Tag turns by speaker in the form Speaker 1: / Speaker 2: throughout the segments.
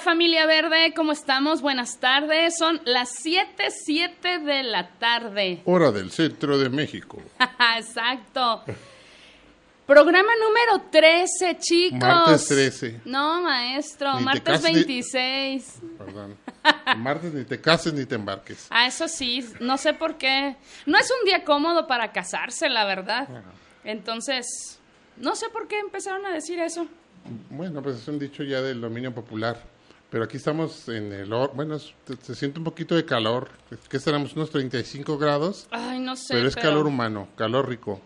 Speaker 1: Familia verde, ¿cómo estamos? Buenas tardes. Son las 7, 7 de la tarde.
Speaker 2: Hora del centro de México.
Speaker 1: Exacto. Programa número 13, chicos.
Speaker 2: Martes 13.
Speaker 1: No, maestro,
Speaker 2: Ni
Speaker 1: martes
Speaker 2: cases ni-
Speaker 1: 26.
Speaker 2: Perdón. Martes ni te cases ni te embarques.
Speaker 1: Ah, eso sí, no sé por qué. No es un día cómodo para casarse, la verdad. Entonces, no sé por qué empezaron a decir eso.
Speaker 2: Bueno, pues es un dicho ya del dominio popular. Pero aquí estamos en el... Bueno, se- siente un poquito de calor. que estaremos unos 35 grados.
Speaker 1: Ay, no sé.
Speaker 2: pero es calor humano, calor rico.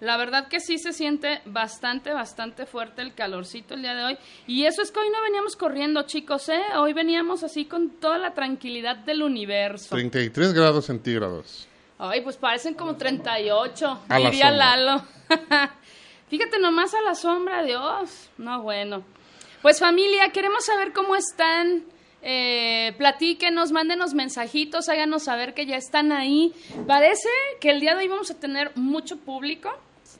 Speaker 1: La verdad que sí se siente bastante, bastante fuerte el calorcito el día de hoy. Y eso es que hoy no veníamos corriendo, chicos, ¿eh? Hoy veníamos así con toda la tranquilidad del universo.
Speaker 2: 33 grados centígrados.
Speaker 1: Ay, pues parecen como 38,
Speaker 2: A la
Speaker 1: diría
Speaker 2: sombra.
Speaker 1: Lalo. Fíjate nomás a la sombra, Dios. No, bueno. Pues familia, queremos saber cómo están. Eh, platíquenos, mándenos mensajitos, háganos saber que ya están ahí. Parece que el día de hoy vamos a tener mucho público.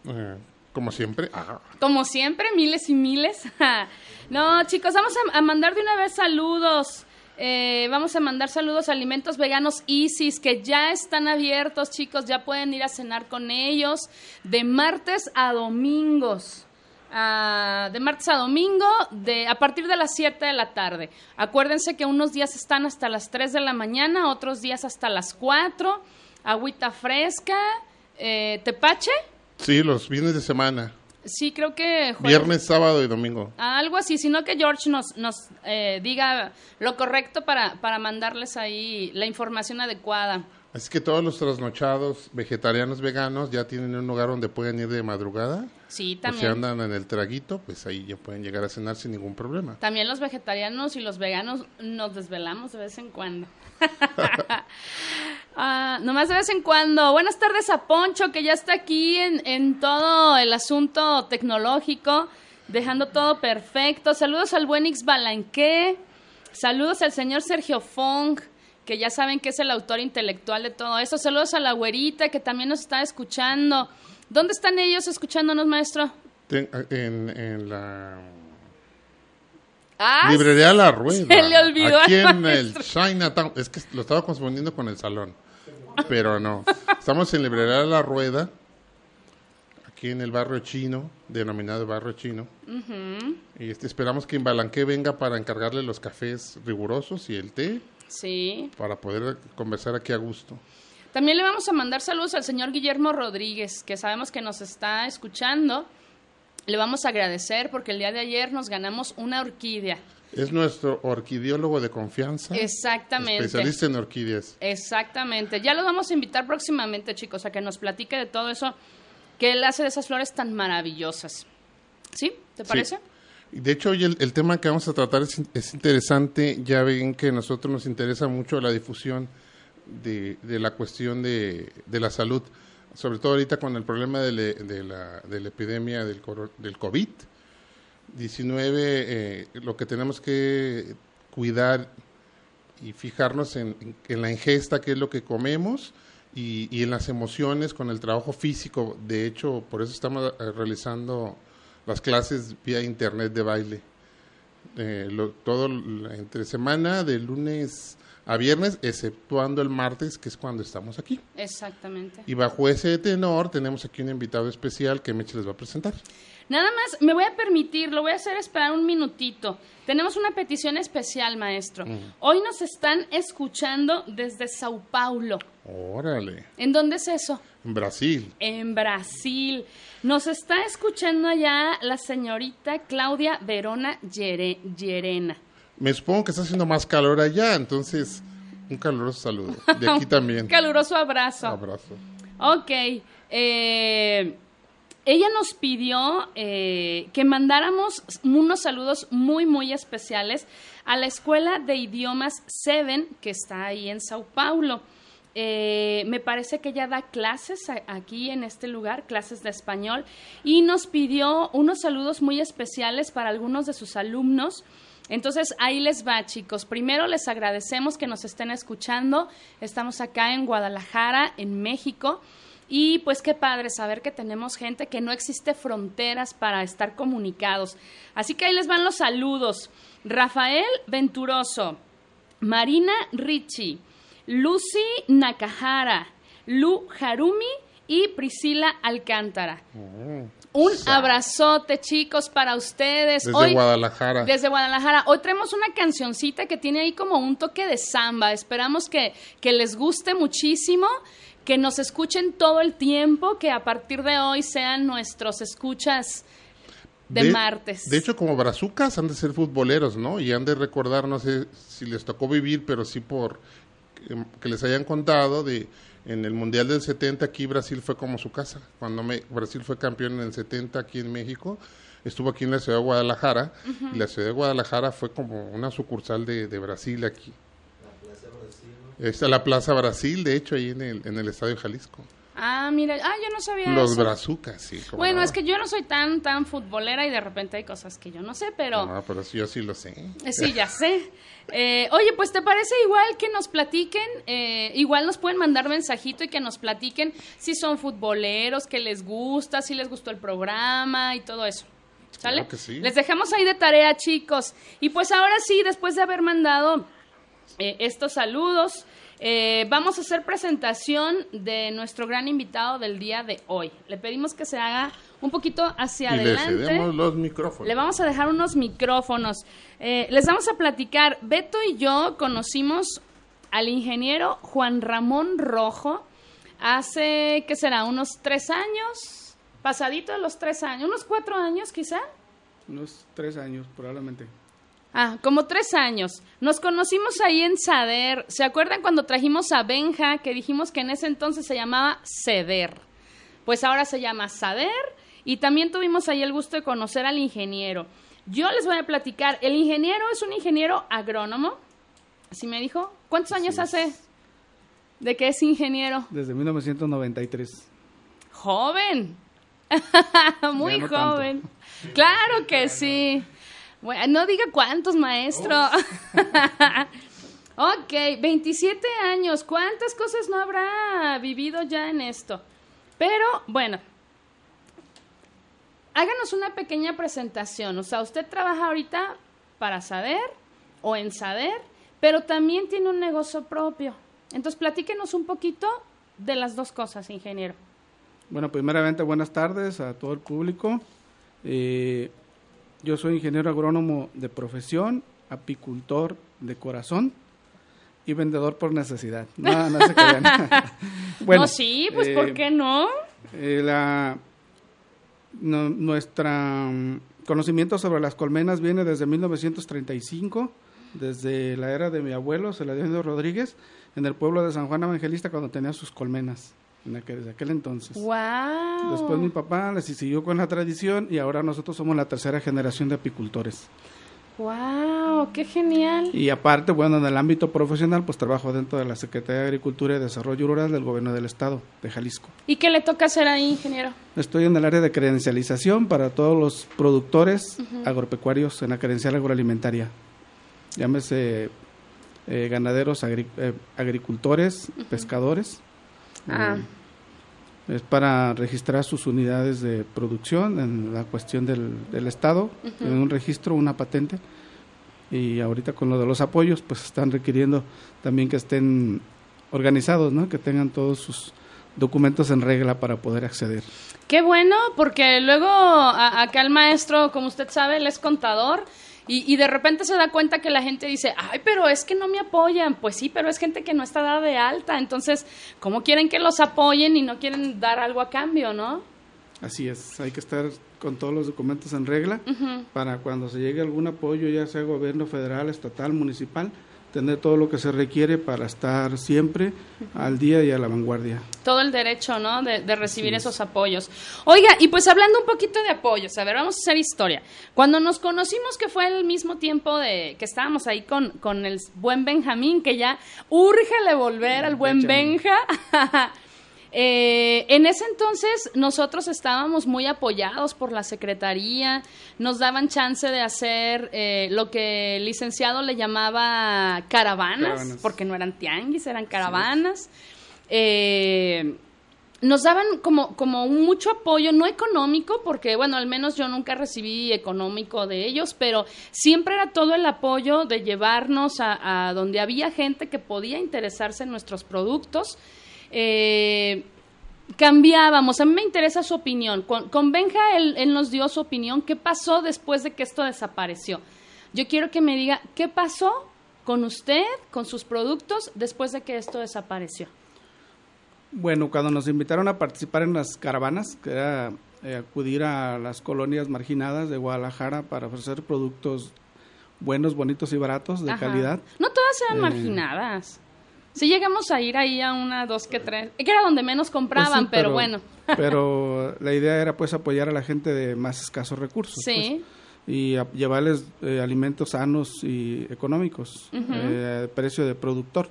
Speaker 2: Eh, como siempre. Ah,
Speaker 1: Como siempre, miles y miles. no, chicos, vamos a, a mandar de una vez saludos. Eh, vamos a mandar saludos a Alimentos Veganos Isis, que ya están abiertos, chicos. Ya pueden ir a cenar con ellos de martes a domingos. De martes a domingo, de, a partir de las 7 de la tarde. Acuérdense que unos días están hasta las 3 de la mañana, otros días hasta las 4. Agüita fresca, eh, tepache.
Speaker 2: sí, los viernes de semana.
Speaker 1: Sí, creo que jueves-
Speaker 2: Viernes, sábado y domingo.
Speaker 1: Algo así, sino que George nos, nos eh, diga lo correcto para, para mandarles ahí la información adecuada.
Speaker 2: Así que todos los trasnochados, vegetarianos, veganos, ya tienen un lugar donde pueden ir de madrugada.
Speaker 1: Sí,
Speaker 2: O si
Speaker 1: también.
Speaker 2: andan en el traguito, pues ahí ya pueden llegar a cenar sin ningún problema.
Speaker 1: También los vegetarianos y los veganos nos desvelamos de vez en cuando. Ah, nomás de vez en cuando. Buenas tardes a Poncho, que ya está aquí en, en todo el asunto tecnológico, dejando todo perfecto. Saludos al buen Ix Balanqué. Saludos al señor Sergio Fong, que ya saben que es el autor intelectual de todo eso. Saludos a la güerita, que también nos está escuchando. ¿Dónde están ellos escuchándonos, maestro?
Speaker 2: En, en la
Speaker 1: Ah,
Speaker 2: librería La Rueda.
Speaker 1: se le olvidó
Speaker 2: Aquí
Speaker 1: al
Speaker 2: en el. Chinatown. Es que lo estaba confundiendo con el salón. Pero no. Estamos en librería La Rueda. Aquí en el barrio chino, denominado barrio chino. Y este, esperamos que Imbalanque venga para encargarle los cafés rigurosos y el té
Speaker 1: Sí.
Speaker 2: para poder conversar aquí a gusto.
Speaker 1: También le vamos a mandar saludos al señor Guillermo Rodríguez, que sabemos que nos está escuchando. Le vamos a agradecer porque el día de ayer nos ganamos una orquídea.
Speaker 2: Es nuestro orquidiólogo de confianza.
Speaker 1: Exactamente.
Speaker 2: Especialista en orquídeas.
Speaker 1: Exactamente. Ya lo vamos a invitar próximamente, chicos, a que nos platique de todo eso que él hace de esas flores tan maravillosas. ¿Sí? ¿Te parece?
Speaker 2: Y De hecho, hoy el, el tema que vamos a tratar es, in- es interesante. Ya ven que a nosotros nos interesa mucho la difusión de, de la cuestión de, de la salud, sobre todo ahorita con el problema de, de la, la epidemia del, del COVID-19. eh, lo que tenemos que cuidar y fijarnos en, en- la ingesta, qué es lo que comemos, y, y en las emociones con el trabajo físico. De hecho, por eso estamos eh, realizando las clases vía internet de baile. Eh, lo- todo entre semana, de lunes a viernes, exceptuando el martes, que es cuando estamos aquí.
Speaker 1: Exactamente.
Speaker 2: Y bajo ese tenor, tenemos aquí un invitado especial que Meche les va a presentar.
Speaker 1: Nada más, me voy a permitir, lo voy a hacer esperar un minutito. Tenemos una petición especial, maestro. Hoy nos están escuchando desde Sao Paulo.
Speaker 2: Órale,
Speaker 1: ¿En dónde es eso?
Speaker 2: en Brasil.
Speaker 1: En Brasil. Nos está escuchando allá la señorita Claudia Verona Llere- Llerena.
Speaker 2: Me supongo que está haciendo más calor allá, entonces un caluroso saludo. De aquí también.
Speaker 1: Un caluroso abrazo.
Speaker 2: Abrazo.
Speaker 1: Ok. eh, ella nos pidió eh, que mandáramos unos saludos muy, muy especiales a la Escuela de Idiomas Seven, que está ahí en Sao Paulo. Eh, me parece que ella da clases aquí en este lugar, clases de español, y nos pidió unos saludos muy especiales para algunos de sus alumnos. Entonces, ahí les va, chicos. Primero les agradecemos que nos estén escuchando. Estamos acá en Guadalajara, en México. Y pues qué padre saber que tenemos gente que no existe fronteras para estar comunicados. Así que ahí les van los saludos. Rafael Venturoso, Marina Ricci, Lucy Nakahara, Lu Harumi y Priscila Alcántara. Mm. Un abrazote, chicos, para ustedes.
Speaker 2: Desde Guadalajara.
Speaker 1: Desde Guadalajara. Hoy traemos una cancioncita que tiene ahí como un toque de samba. Esperamos que, que les guste muchísimo, que nos escuchen todo el tiempo, que a partir de hoy sean nuestros escuchas de, martes.
Speaker 2: De hecho, como brazucas han de ser futboleros, ¿no? Y han de recordar, no sé si les tocó vivir, pero sí por que les hayan contado de en el Mundial del 70 aquí Brasil fue como su casa. Cuando Brasil fue campeón en el 70 aquí en México, estuvo aquí en la ciudad de Guadalajara y la ciudad de Guadalajara fue como una sucursal de, de Brasil aquí. Está la Plaza Brasil, de hecho, ahí en el, en el Estadio Jalisco.
Speaker 1: Ah, mira, ah, yo no sabía
Speaker 2: Los brazucas, sí.
Speaker 1: Bueno, es que yo no soy tan, tan futbolera y de repente hay cosas que yo no sé, pero...
Speaker 2: No, pero sí, yo sí lo sé.
Speaker 1: Eh, sí, ya sé. Eh, oye, pues ¿te parece igual que nos platiquen? Eh, igual nos pueden mandar mensajito y que nos platiquen si son futboleros, que les gusta, si les gustó el programa y todo eso. ¿Sale? que sí. Les dejamos ahí de tarea, chicos. Y pues ahora sí, después de haber mandado estos saludos... Eh, vamos a hacer presentación de nuestro gran invitado del día de hoy. Le pedimos que se haga un poquito hacia adelante.
Speaker 2: Le los micrófonos.
Speaker 1: Le vamos a dejar unos micrófonos. Eh, les vamos a platicar. Beto y yo conocimos al ingeniero Juan Ramón Rojo hace, ¿qué será? Unos tres años, pasadito de los tres años, unos cuatro años quizá.
Speaker 3: Unos tres años, probablemente.
Speaker 1: Ah, como tres años. Nos conocimos ahí en Sader. ¿Se acuerdan cuando trajimos a Benja que dijimos que en ese entonces se llamaba Ceder? Pues ahora se llama Sader y también tuvimos ahí el gusto de conocer al ingeniero. Yo les voy a platicar. El ingeniero es un ingeniero agrónomo. Así me dijo. ¿Cuántos años hace de que es ingeniero?
Speaker 3: Desde 1993.
Speaker 1: Joven. Muy joven. Claro que sí. Bueno, no diga cuántos, maestro. ok, 27 años. ¿Cuántas cosas no habrá vivido ya en esto? Pero, bueno, háganos una pequeña presentación. O sea, usted trabaja ahorita para saber o en saber, pero también tiene un negocio propio. Entonces, platíquenos un poquito de las dos cosas, ingeniero.
Speaker 3: Bueno, primeramente, buenas tardes a todo el público. Eh, yo soy ingeniero agrónomo de profesión, apicultor de corazón y vendedor por necesidad.
Speaker 1: No, no se crean. bueno, no, sí, pues ¿por eh, qué no?
Speaker 3: Eh, la, nuestra mm, conocimiento sobre las colmenas viene desde 1935, desde la era de mi abuelo, Celadino Rodríguez, en el pueblo de San Juan Evangelista cuando tenía sus colmenas en aquel, desde aquel entonces.
Speaker 1: Wow.
Speaker 3: Después mi papá les siguió con la tradición y ahora nosotros somos la tercera generación de apicultores.
Speaker 1: ¡Wow! ¡Qué genial!
Speaker 3: Y aparte, bueno, en el ámbito profesional, pues trabajo dentro de la Secretaría de Agricultura y Desarrollo Rural del Gobierno del Estado de Jalisco.
Speaker 1: ¿Y qué le toca hacer ahí, ingeniero?
Speaker 3: Estoy en el área de credencialización para todos los productores agropecuarios en la credencial agroalimentaria. Llámese eh, ganaderos, eh, agricultores, pescadores Ah. Es para registrar sus unidades de producción en la cuestión del, Estado, en un registro, una patente. Y ahorita con lo de los apoyos, pues están requiriendo también que estén organizados, ¿no? que tengan todos sus documentos en regla para poder acceder.
Speaker 1: Qué bueno, porque luego acá el maestro, como usted sabe, él es contador y, de repente se da cuenta que la gente dice, ay, pero es que no me apoyan. Pues sí, pero es gente que no está dada de alta. Entonces, ¿cómo quieren que los apoyen y no quieren dar algo a cambio, no?
Speaker 3: Así es, hay que estar con todos los documentos en regla para cuando se llegue algún apoyo, ya sea gobierno federal, estatal, municipal, tener todo lo que se requiere para estar siempre al día y a la vanguardia.
Speaker 1: Todo el derecho, ¿no? De, recibir esos apoyos. Oiga, y pues hablando un poquito de apoyos, a ver, vamos a hacer historia. Cuando nos conocimos, que fue el mismo tiempo de que estábamos ahí con, con el buen Benjamín, que ya urge volver al buen Benja. Eh, en ese entonces nosotros estábamos muy apoyados por la Secretaría, nos daban chance de hacer eh, lo que el licenciado le llamaba caravanas, porque no eran tianguis, eran caravanas. Eh, nos daban como, como mucho apoyo, no económico, porque bueno, al menos yo nunca recibí económico de ellos, pero siempre era todo el apoyo de llevarnos a, a donde había gente que podía interesarse en nuestros productos eh, cambiábamos. A mí me interesa su opinión. Con, Benja, él, nos dio su opinión. ¿Qué pasó después de que esto desapareció? Yo quiero que me diga, ¿qué pasó con usted, con sus productos, después de que esto desapareció?
Speaker 3: Bueno, cuando nos invitaron a participar en las caravanas, que era eh, acudir a las colonias marginadas de Guadalajara para ofrecer productos buenos, bonitos y baratos, de calidad.
Speaker 1: No todas eran eh, marginadas. Sí llegamos a ir ahí a una, dos, que tres, que era donde menos compraban, pues pero, bueno.
Speaker 3: pero la idea era pues apoyar a la gente de más escasos recursos. Sí. Pues, y llevarles eh, alimentos sanos y económicos, uh precio de productor.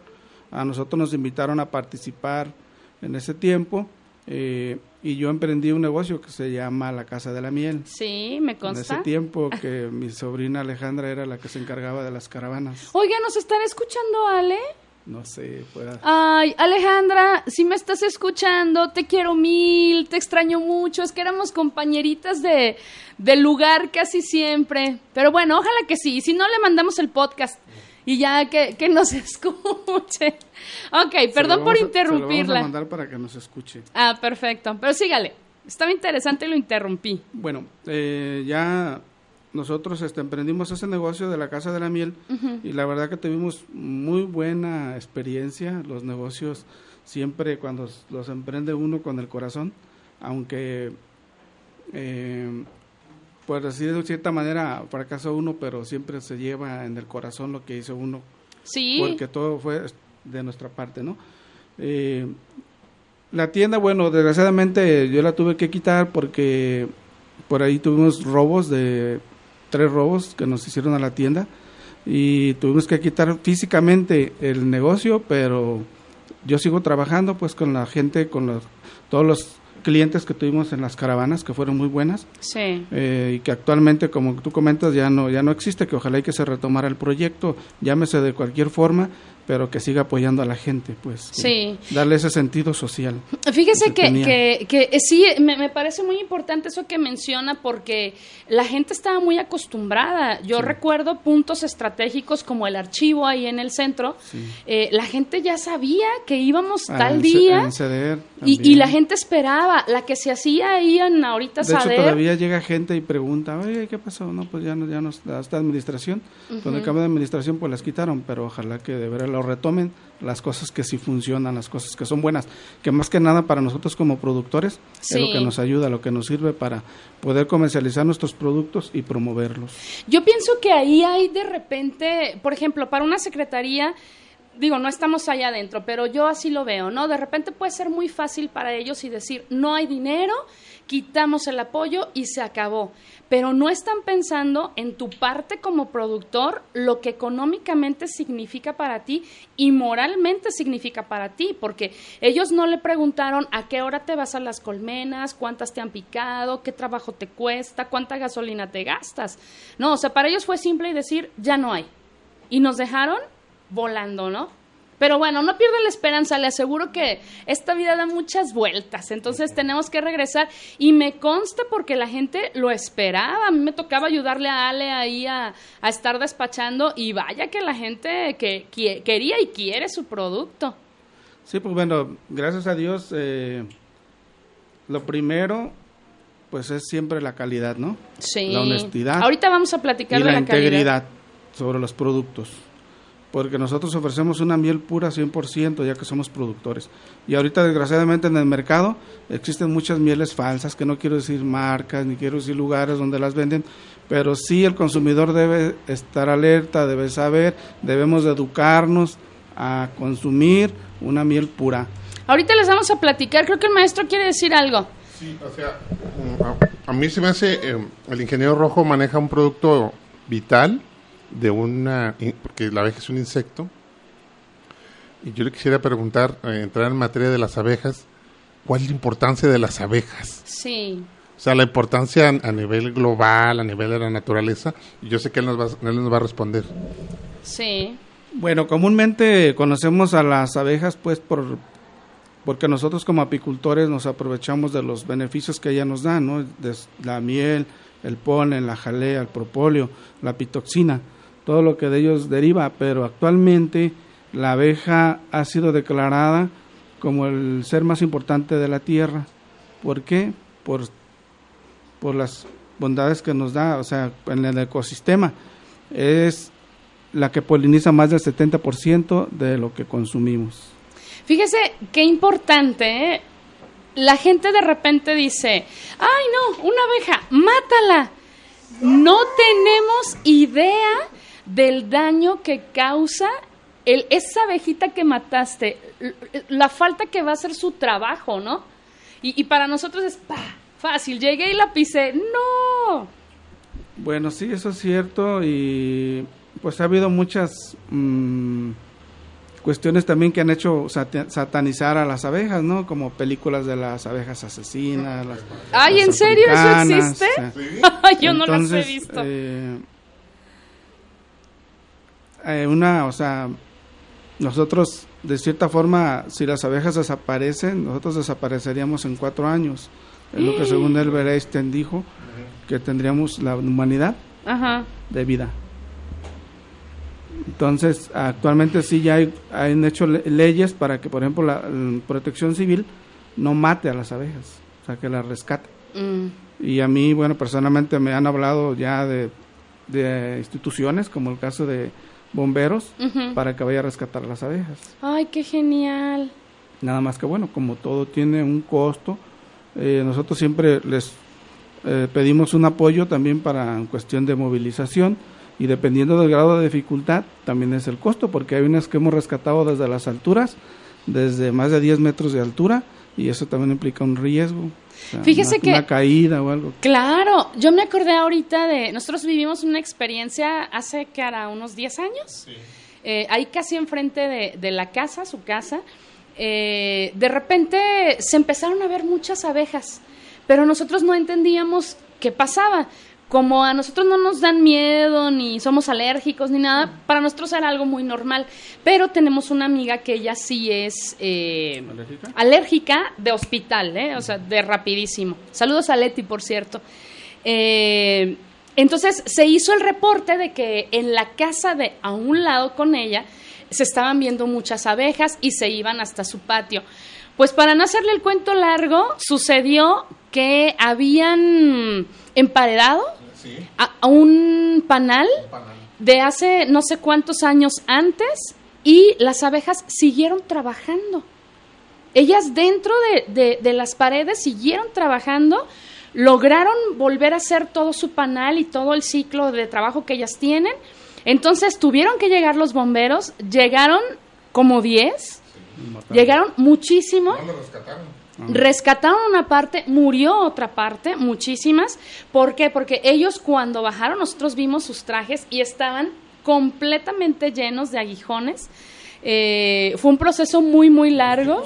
Speaker 3: A nosotros nos invitaron a participar en ese tiempo eh, y yo emprendí un negocio que se llama La Casa de la Miel.
Speaker 1: Sí, me consta.
Speaker 3: En ese tiempo que mi sobrina Alejandra era la que se encargaba de las caravanas.
Speaker 1: Oiga, ¿nos estará escuchando Ale?
Speaker 3: No sé, pueda.
Speaker 1: Ay, Alejandra, si me estás escuchando, te quiero mil, te extraño mucho. Es que éramos compañeritas de, del lugar casi siempre. Pero bueno, ojalá que sí. Si no, le mandamos el podcast y ya que, que nos escuche. Ok, perdón por interrumpirla. Se lo
Speaker 3: vamos a mandar para que nos escuche.
Speaker 1: Ah, perfecto. Pero sígale. Estaba interesante y lo interrumpí.
Speaker 3: Bueno, eh, ya nosotros este, emprendimos ese negocio de la Casa de la Miel y la verdad que tuvimos muy buena experiencia. Los negocios siempre cuando los emprende uno con el corazón, aunque eh, pues así de cierta manera fracasó uno, pero siempre se lleva en el corazón lo que hizo uno.
Speaker 1: Sí.
Speaker 3: Porque todo fue de nuestra parte, ¿no? Eh, la tienda, bueno, desgraciadamente yo la tuve que quitar porque por ahí tuvimos robos de tres robos que nos hicieron a la tienda y tuvimos que quitar físicamente el negocio, pero yo sigo trabajando pues con la gente, con los, todos los clientes que tuvimos en las caravanas que fueron muy buenas
Speaker 1: sí.
Speaker 3: Eh, y que actualmente como tú comentas ya no ya no existe que ojalá y que se retomara el proyecto llámese de cualquier forma pero que siga apoyando a la gente, pues.
Speaker 1: Sí.
Speaker 3: Darle ese sentido social.
Speaker 1: Fíjese que, que, que, eh, sí, me, me, parece muy importante eso que menciona porque la gente estaba muy acostumbrada. Yo recuerdo puntos estratégicos como el archivo ahí en el centro. Eh, la gente ya sabía que íbamos ah, tal día. y, y, la gente esperaba. La que se hacía ahí en ahorita
Speaker 3: de Hecho, todavía llega gente y pregunta, oye, ¿qué pasó? No, pues ya no, ya no, esta administración. Con el cambio de administración pues las quitaron, pero ojalá que de verdad lo retomen, las cosas que sí funcionan, las cosas que son buenas, que más que nada para nosotros como productores es lo que nos ayuda, lo que nos sirve para poder comercializar nuestros productos y promoverlos.
Speaker 1: Yo pienso que ahí hay de repente, por ejemplo, para una secretaría, digo, no estamos allá adentro, pero yo así lo veo, ¿no? De repente puede ser muy fácil para ellos y decir, no hay dinero, quitamos el apoyo y se acabó. Pero no están pensando en tu parte como productor, lo que económicamente significa para ti y moralmente significa para ti, porque ellos no le preguntaron a qué hora te vas a las colmenas, cuántas te han picado, qué trabajo te cuesta, cuánta gasolina te gastas. No, o sea, para ellos fue simple decir, ya no hay. Y nos dejaron volando, ¿no? Pero bueno, no pierda la esperanza, le aseguro que esta vida da muchas vueltas, entonces tenemos que regresar y me consta porque la gente lo esperaba, a mí me tocaba ayudarle a Ale ahí a, estar despachando y vaya que la gente que, quería y quiere su producto.
Speaker 3: Sí, pues bueno, gracias a Dios, eh, lo primero pues es siempre la calidad, ¿no?
Speaker 1: Sí.
Speaker 3: La honestidad.
Speaker 1: Ahorita vamos a platicar
Speaker 3: de
Speaker 1: la,
Speaker 3: la integridad sobre los productos porque nosotros ofrecemos una miel pura 100%, ya que somos productores. Y ahorita, desgraciadamente, en el mercado existen muchas mieles falsas, que no quiero decir marcas, ni quiero decir lugares donde las venden, pero sí el consumidor debe estar alerta, debe saber, debemos educarnos a consumir una miel pura.
Speaker 1: Ahorita les vamos a platicar, creo que el maestro quiere decir algo.
Speaker 2: Sí, o sea, a, a mí se me hace, eh, el ingeniero rojo maneja un producto vital, de una, porque la abeja es un insecto, y yo le quisiera preguntar, eh, entrar en materia de las abejas, ¿cuál es la importancia de las abejas?
Speaker 1: Sí.
Speaker 2: O sea, la importancia a, nivel global, a nivel de la naturaleza, y yo sé que él nos, va, él nos va a responder.
Speaker 1: Sí.
Speaker 3: Bueno, comúnmente conocemos a las abejas pues por porque nosotros como apicultores nos aprovechamos de los beneficios que ella nos da, ¿no? De la miel, el polen, la jalea, el propóleo, la pitoxina todo lo que de ellos deriva, pero actualmente la abeja ha sido declarada como el ser más importante de la tierra. ¿Por qué? Por, por las bondades que nos da, o sea, en el ecosistema. Es la que poliniza más del 70% de lo que consumimos.
Speaker 1: Fíjese qué importante, ¿eh? La gente de repente dice, ay no, una abeja, mátala. No tenemos idea del daño que causa el, esa abejita que mataste, la falta que va a hacer su trabajo, ¿no? Y, para nosotros es fácil, llegué y la pisé, no.
Speaker 3: Bueno, sí, eso es cierto y pues ha habido muchas mm, cuestiones también que han hecho satanizar a las abejas, ¿no? Como películas de las abejas asesinas. Las,
Speaker 1: Ay, ¿en serio eso existe? Yo no las he visto.
Speaker 3: Eh, eh, una, o sea, nosotros de cierta forma, si las abejas desaparecen, nosotros desapareceríamos en cuatro años. Es lo que según Albert Einstein dijo, que tendríamos la humanidad de vida. Entonces, actualmente sí ya hay, han hecho leyes para que, por ejemplo, la, protección civil no mate a las abejas, o sea, que las rescate. Mm. Y a mí, bueno, personalmente me han hablado ya de, de instituciones, como el caso de bomberos para que vaya a rescatar las abejas.
Speaker 1: Ay, qué genial.
Speaker 3: Nada más que bueno, como todo tiene un costo, eh, nosotros siempre les eh, pedimos un apoyo también para en cuestión de movilización y dependiendo del grado de dificultad también es el costo, porque hay unas que hemos rescatado desde las alturas, desde más de 10 metros de altura y eso también implica un riesgo.
Speaker 1: Fíjese que...
Speaker 3: Una caída o algo.
Speaker 1: Claro, yo me acordé ahorita de... Nosotros vivimos una experiencia hace, que era unos 10 años. Eh, ahí casi enfrente de, la casa, su casa. Eh, de repente se empezaron a ver muchas abejas, pero nosotros no entendíamos qué pasaba como a nosotros no nos dan miedo, ni somos alérgicos, ni nada, para nosotros era algo muy normal. Pero tenemos una amiga que ella sí es eh, ¿Alérgica? de hospital, ¿eh? o sea, de rapidísimo. Saludos a Leti, por cierto. Eh, entonces se hizo el reporte de que en la casa de a un lado con ella se estaban viendo muchas abejas y se iban hasta su patio. Pues para no hacerle el cuento largo, sucedió que habían emparedado a, un, panal de hace no sé cuántos años antes y las abejas siguieron trabajando. Ellas dentro de, de, las paredes siguieron trabajando, lograron volver a hacer todo su panal y todo el ciclo de trabajo que ellas tienen. Entonces tuvieron que llegar los bomberos, llegaron como 10, llegaron muchísimo. Rescataron una parte, murió otra parte, muchísimas. ¿Por qué? Porque ellos cuando bajaron, nosotros vimos sus trajes y estaban completamente llenos de aguijones. Eh, fue un proceso muy, muy largo.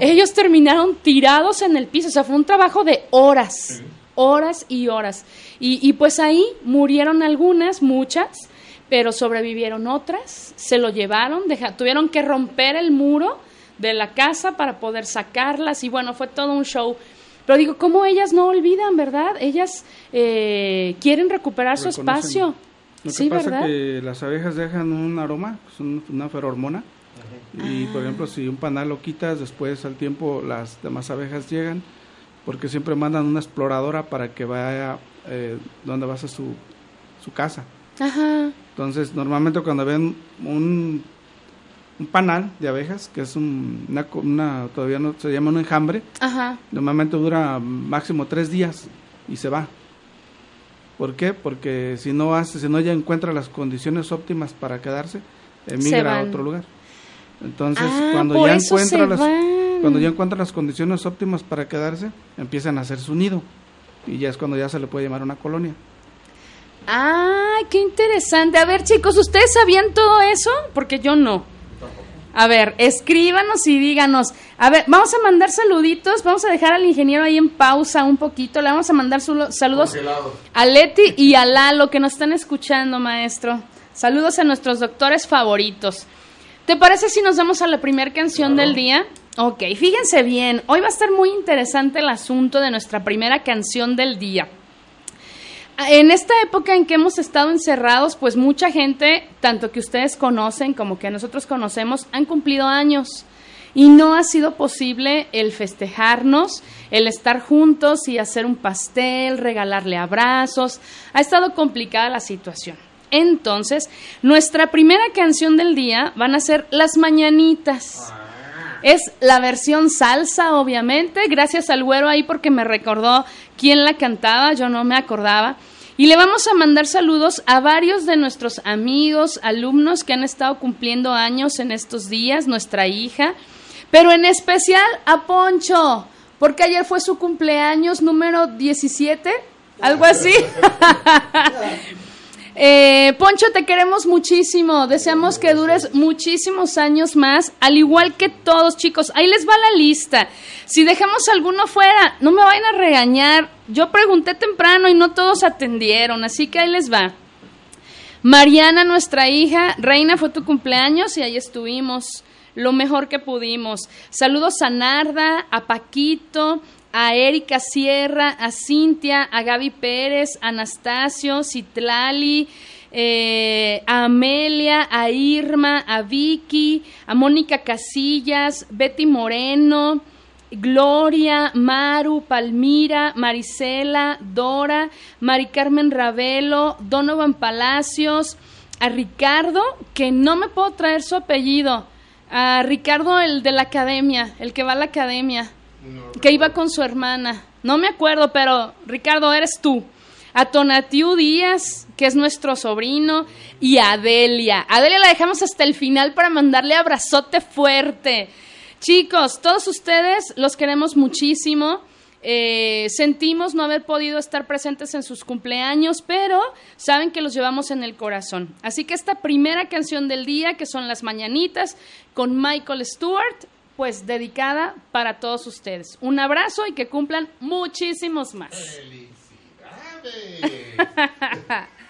Speaker 1: Ellos terminaron tirados en el piso, o sea, fue un trabajo de horas, horas y horas. Y, y pues ahí murieron algunas, muchas, pero sobrevivieron otras, se lo llevaron, tuvieron que romper el muro de la casa para poder sacarlas y bueno, fue todo un show. Pero digo, ¿cómo ellas no olvidan, verdad? Ellas eh, quieren recuperar su espacio.
Speaker 3: Lo que pasa es que las abejas dejan un aroma, una ferormona. Y por ejemplo, si un panal lo quitas, después al tiempo las demás abejas llegan, porque siempre mandan una exploradora para que vaya eh, donde vas a su, su casa.
Speaker 1: Ajá.
Speaker 3: Entonces, normalmente cuando ven un, un panal de abejas, que es un, una, una- todavía no se llama un enjambre,
Speaker 1: Ajá.
Speaker 3: normalmente dura máximo tres días y se va. ¿Por qué? Porque si no hace, si no ya encuentra las condiciones óptimas para quedarse, emigra a otro lugar. Entonces,
Speaker 1: Ah,
Speaker 3: cuando ya encuentra las
Speaker 1: van.
Speaker 3: cuando ya encuentra las condiciones óptimas para quedarse, empiezan a hacer su nido y ya es cuando ya se le puede llamar una colonia.
Speaker 1: ¡Ay, qué interesante! A ver, chicos, ¿ustedes sabían todo eso? Porque yo no. A ver, escríbanos y díganos. A ver, vamos a mandar saluditos. Vamos a dejar al ingeniero ahí en pausa un poquito. Le vamos a mandar saludos a Leti y a Lalo que nos están escuchando, maestro. Saludos a nuestros doctores favoritos. ¿Te parece si nos vamos a la primera canción del día? Ok, fíjense bien. Hoy va a estar muy interesante el asunto de nuestra primera canción del día. En esta época en que hemos estado encerrados, pues mucha gente, tanto que ustedes conocen como que nosotros conocemos, han cumplido años. Y no ha sido posible el festejarnos, el estar juntos y hacer un pastel, regalarle abrazos. Ha estado complicada la situación. Entonces, nuestra primera canción del día van a ser Las Mañanitas. Es la versión salsa, obviamente. Gracias al güero ahí porque me recordó quién la cantaba, yo no me acordaba. Y le vamos a mandar saludos a varios de nuestros amigos, alumnos que han estado cumpliendo años en estos días, nuestra hija, pero en especial a Poncho, porque ayer fue su cumpleaños número 17, algo así. Eh, Poncho, te queremos muchísimo. Deseamos que dures muchísimos años más, al igual que todos, chicos. Ahí les va la lista. Si dejamos alguno fuera, no me vayan a regañar. Yo pregunté temprano y no todos atendieron, así que ahí les va. Mariana, nuestra hija, Reina, fue tu cumpleaños y ahí estuvimos lo mejor que pudimos. Saludos a Narda, a Paquito, a Erika Sierra, a Cintia, a Gaby Pérez, a Anastasio, Citlali, eh, a Amelia, a Irma, a Vicky, a Mónica Casillas, Betty Moreno, Gloria, Maru, Palmira, Marisela, Dora, Mari Carmen Ravelo, Donovan Palacios, a Ricardo, que no me puedo traer su apellido, a Ricardo el de la academia, el que va a la academia, que iba con su hermana, no me acuerdo, pero Ricardo, eres tú. A Tonatiu Díaz, que es nuestro sobrino, y a Adelia. Adelia la dejamos hasta el final para mandarle abrazote fuerte. Chicos, todos ustedes los queremos muchísimo. Eh, sentimos no haber podido estar presentes en sus cumpleaños, pero saben que los llevamos en el corazón. Así que esta primera canción del día, que son Las Mañanitas, con Michael Stewart, pues dedicada para todos ustedes. Un abrazo y que cumplan muchísimos más.
Speaker 4: Estas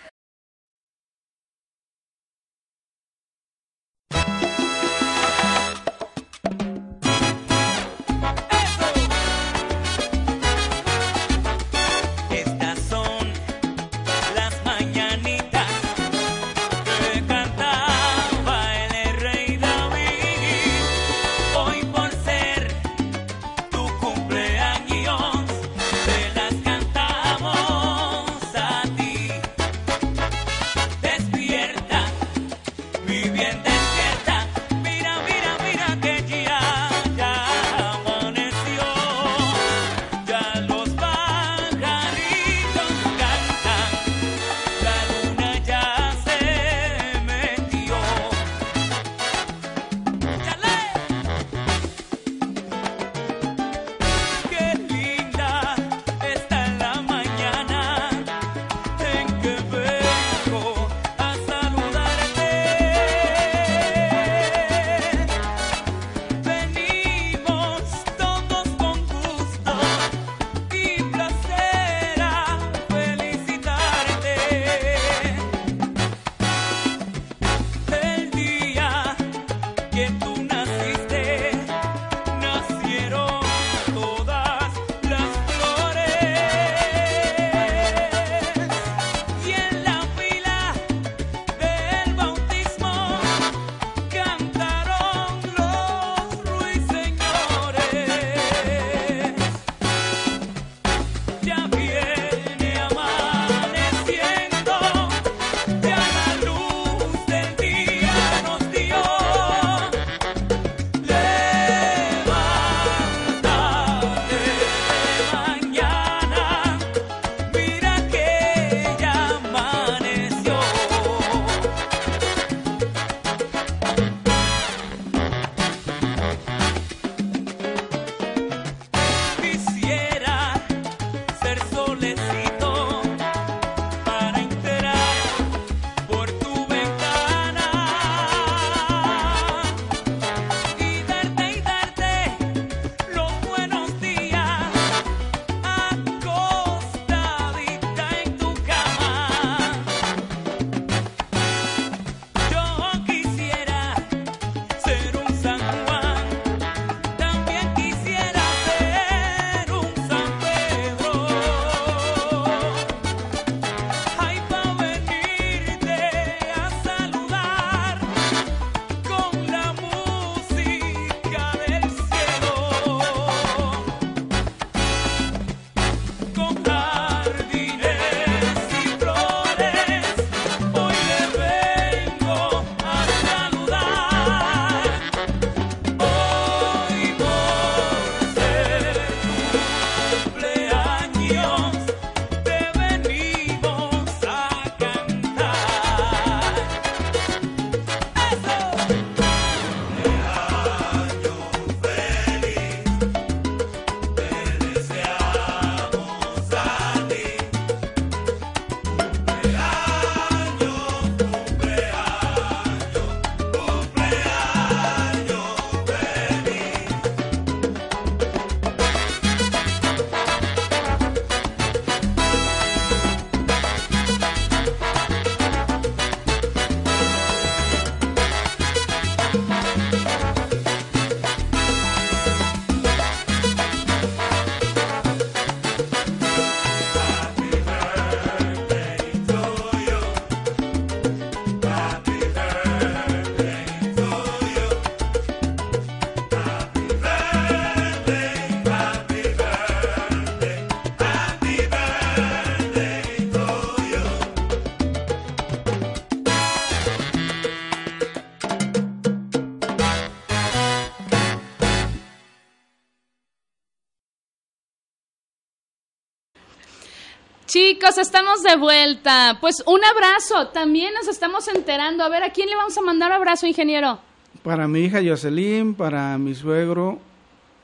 Speaker 1: Chicos, estamos de vuelta. Pues un abrazo. También nos estamos enterando. A ver, ¿a quién le vamos a mandar abrazo, ingeniero?
Speaker 3: Para mi hija Jocelyn, para mi suegro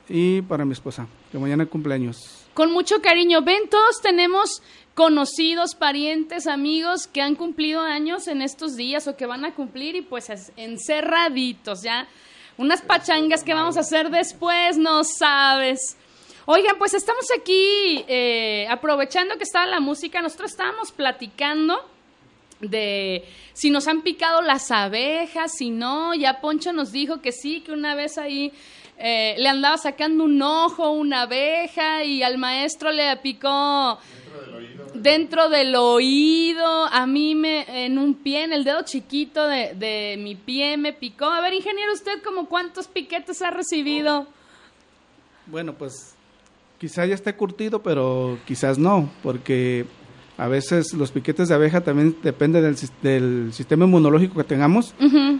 Speaker 3: y para mi esposa, que mañana cumpleaños.
Speaker 1: Con mucho cariño. Ven, todos tenemos conocidos, parientes, amigos que han cumplido años en estos días o que van a cumplir y pues es- encerraditos, ¿ya? Unas pachangas que vamos a hacer después, no sabes. Oigan, pues estamos aquí eh, aprovechando que estaba la música, nosotros estábamos platicando de si nos han picado las abejas, si no, ya Poncho nos dijo que sí, que una vez ahí eh, le andaba sacando un ojo, una abeja y al maestro le picó dentro del oído, a mí me en un pie, en el dedo chiquito de, de mi pie me picó. A ver, ingeniero, ¿usted como cuántos piquetes ha recibido?
Speaker 3: Bueno, pues quizás ya esté curtido, pero quizás no, porque a veces los piquetes de abeja también depende del, del sistema inmunológico que tengamos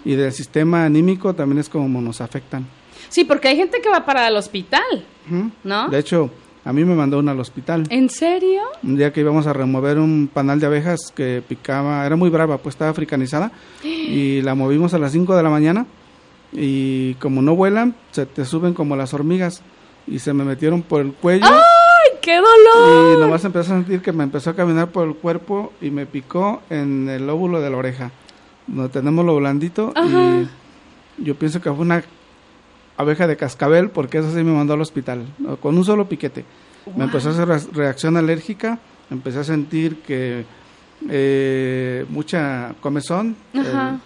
Speaker 3: y del sistema anímico también es como nos afectan.
Speaker 1: Sí, porque hay gente que va para el hospital. ¿no?
Speaker 3: De hecho, a mí me mandó uno al hospital.
Speaker 1: ¿En serio?
Speaker 3: Un día que íbamos a remover un panal de abejas que picaba, era muy brava, pues estaba africanizada, y la movimos a las 5 de la mañana, y como no vuelan, se te suben como las hormigas, y se me metieron por el cuello,
Speaker 1: ¡Ay, qué dolor!
Speaker 3: y nomás empecé a sentir que me empezó a caminar por el cuerpo, y me picó en el lóbulo de la oreja, donde tenemos lo blandito,
Speaker 1: Ajá.
Speaker 3: y yo pienso que fue una abeja de cascabel, porque eso sí me mandó al hospital, con un solo piquete. Me empezó a hacer re- reacción alérgica, empecé a sentir que eh, mucha comezón
Speaker 1: Ajá.
Speaker 3: eh,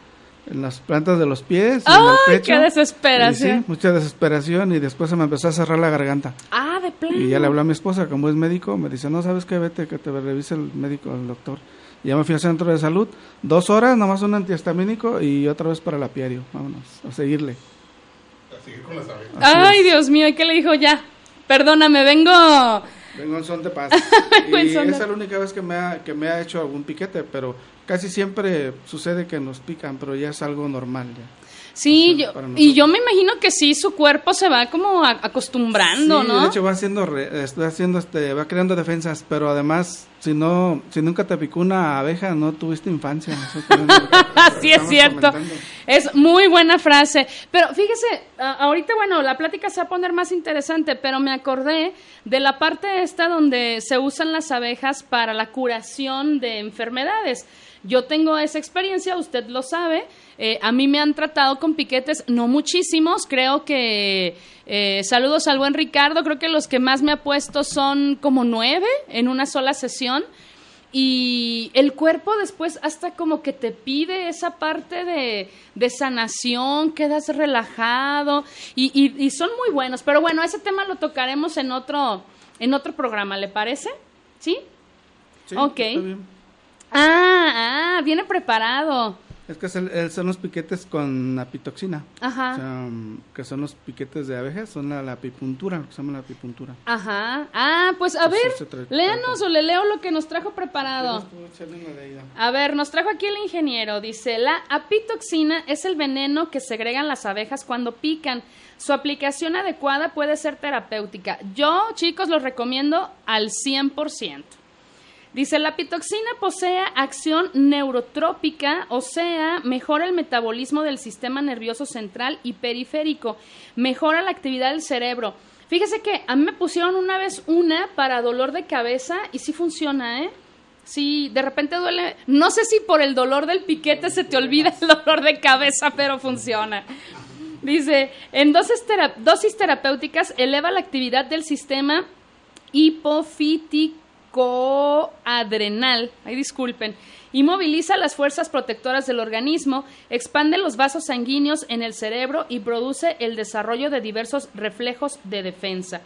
Speaker 3: en las plantas de los pies, y
Speaker 1: ¡Ay,
Speaker 3: en el pecho.
Speaker 1: qué desesperación!
Speaker 3: Y sí, mucha desesperación y después se me empezó a cerrar la garganta.
Speaker 1: Ah, de plano.
Speaker 3: Y ya le hablé a mi esposa, como es médico, me dice, no, ¿sabes qué? Vete, que te revise el médico, el doctor. Y ya me fui al centro de salud, dos horas, nomás un antihistamínico y otra vez para el apiario. Vámonos, a seguirle.
Speaker 2: A seguir con las abejas.
Speaker 1: Ay, Dios mío, ¿y qué le dijo ya? Perdóname, vengo...
Speaker 3: Vengo en son de paz.
Speaker 1: Vengo en
Speaker 3: y
Speaker 1: son de-
Speaker 3: esa es la única vez que me, ha, que me ha hecho algún piquete, pero casi siempre sucede que nos pican, pero ya es algo normal. Ya.
Speaker 1: Sí,
Speaker 3: O sea,
Speaker 1: yo, y yo me imagino que sí, su cuerpo se va como a- acostumbrando,
Speaker 3: Sí,
Speaker 1: ¿no?
Speaker 3: De hecho va haciendo, re- estoy haciendo, este, va creando defensas, pero además, si no, si nunca te picó una abeja, no tuviste infancia.
Speaker 1: Así es cierto.
Speaker 3: comentando.
Speaker 1: Es muy buena frase. Pero fíjese, ahorita, bueno, la plática se va a poner más interesante, pero me acordé de la parte esta donde se usan las abejas para la curación de enfermedades. Yo tengo esa experiencia, usted lo sabe. Eh, a mí me han tratado con piquetes, no muchísimos, creo que... eh, saludos al buen Ricardo, creo que los que más me ha puesto son como nueve en una sola sesión. Y el cuerpo después hasta como que te pide esa parte de, de sanación, quedas relajado y, y- y son muy buenos. Pero bueno, ese tema lo tocaremos en otro, en otro programa, ¿le parece? ¿Sí?
Speaker 3: Sí,
Speaker 1: Ok.
Speaker 3: está bien.
Speaker 1: Ah, ah, viene preparado.
Speaker 3: Es que es el- el- son los piquetes con apitoxina.
Speaker 1: Ajá.
Speaker 3: O sea, mm, que son los piquetes de abejas, son la, la apipuntura, lo que se llama la apipuntura.
Speaker 1: Ajá. Ah, pues a
Speaker 3: Pues
Speaker 1: ver, léanos o le leo lo que nos trajo preparado. A ver, nos trajo aquí el ingeniero. Dice, la apitoxina es el veneno que segregan las abejas cuando pican. Su aplicación adecuada puede ser terapéutica. Yo, chicos, los recomiendo al 100%. Dice, la apitoxina posee acción neurotrópica, o sea, mejora el metabolismo del sistema nervioso central y periférico, mejora la actividad del cerebro. Fíjese que a mí me pusieron una vez una para dolor de cabeza y sí funciona, ¿eh? Sí, de repente duele. No sé si por el dolor del piquete se te olvida el dolor de cabeza, pero funciona. Dice, en dosis, tera- dosis terapéuticas eleva la actividad del sistema hipofítico-adrenal, ay disculpen, y moviliza las fuerzas protectoras del organismo, expande los vasos sanguíneos en el cerebro y produce el desarrollo de diversos reflejos de defensa.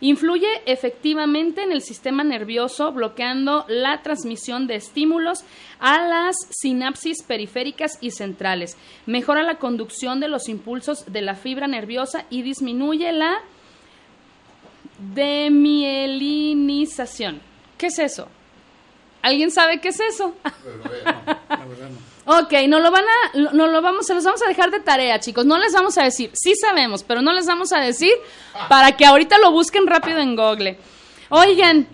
Speaker 1: Influye efectivamente en el sistema nervioso, bloqueando la transmisión de estímulos a las sinapsis periféricas y centrales. Mejora la conducción de los impulsos de la fibra nerviosa y disminuye la demielinización. ¿Qué es eso? ¿Alguien sabe qué es eso?
Speaker 3: La verdad no.
Speaker 1: Ok, no lo van a, no lo vamos, se los vamos a dejar de tarea, chicos. No les vamos a decir, sí sabemos, pero no les vamos a decir para que ahorita lo busquen rápido en Google. Oigan,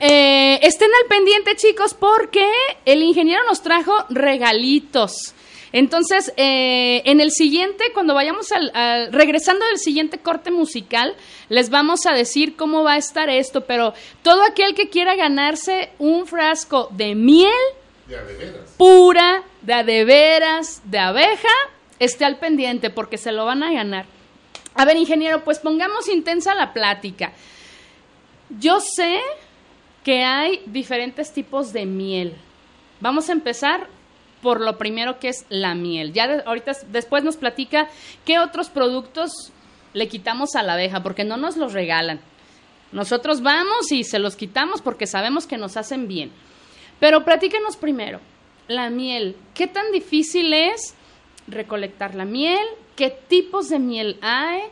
Speaker 1: Eh, estén al pendiente, chicos, porque el ingeniero nos trajo regalitos. Entonces, eh, en el siguiente, cuando vayamos al, al- regresando del siguiente corte musical, les vamos a decir cómo va a estar esto. Pero todo aquel que quiera ganarse un frasco de miel pura, de a de veras, de abeja, esté al pendiente porque se lo van a ganar. A ver, ingeniero, pues pongamos intensa la plática. Yo sé que hay diferentes tipos de miel. Vamos a empezar por lo primero que es la miel. Ya ahorita después nos platica qué otros productos le quitamos a la abeja, porque no nos los regalan. Nosotros vamos y se los quitamos porque sabemos que nos hacen bien. Pero platíquenos primero, la miel, ¿qué tan difícil es recolectar la miel? ¿Qué tipos de miel hay?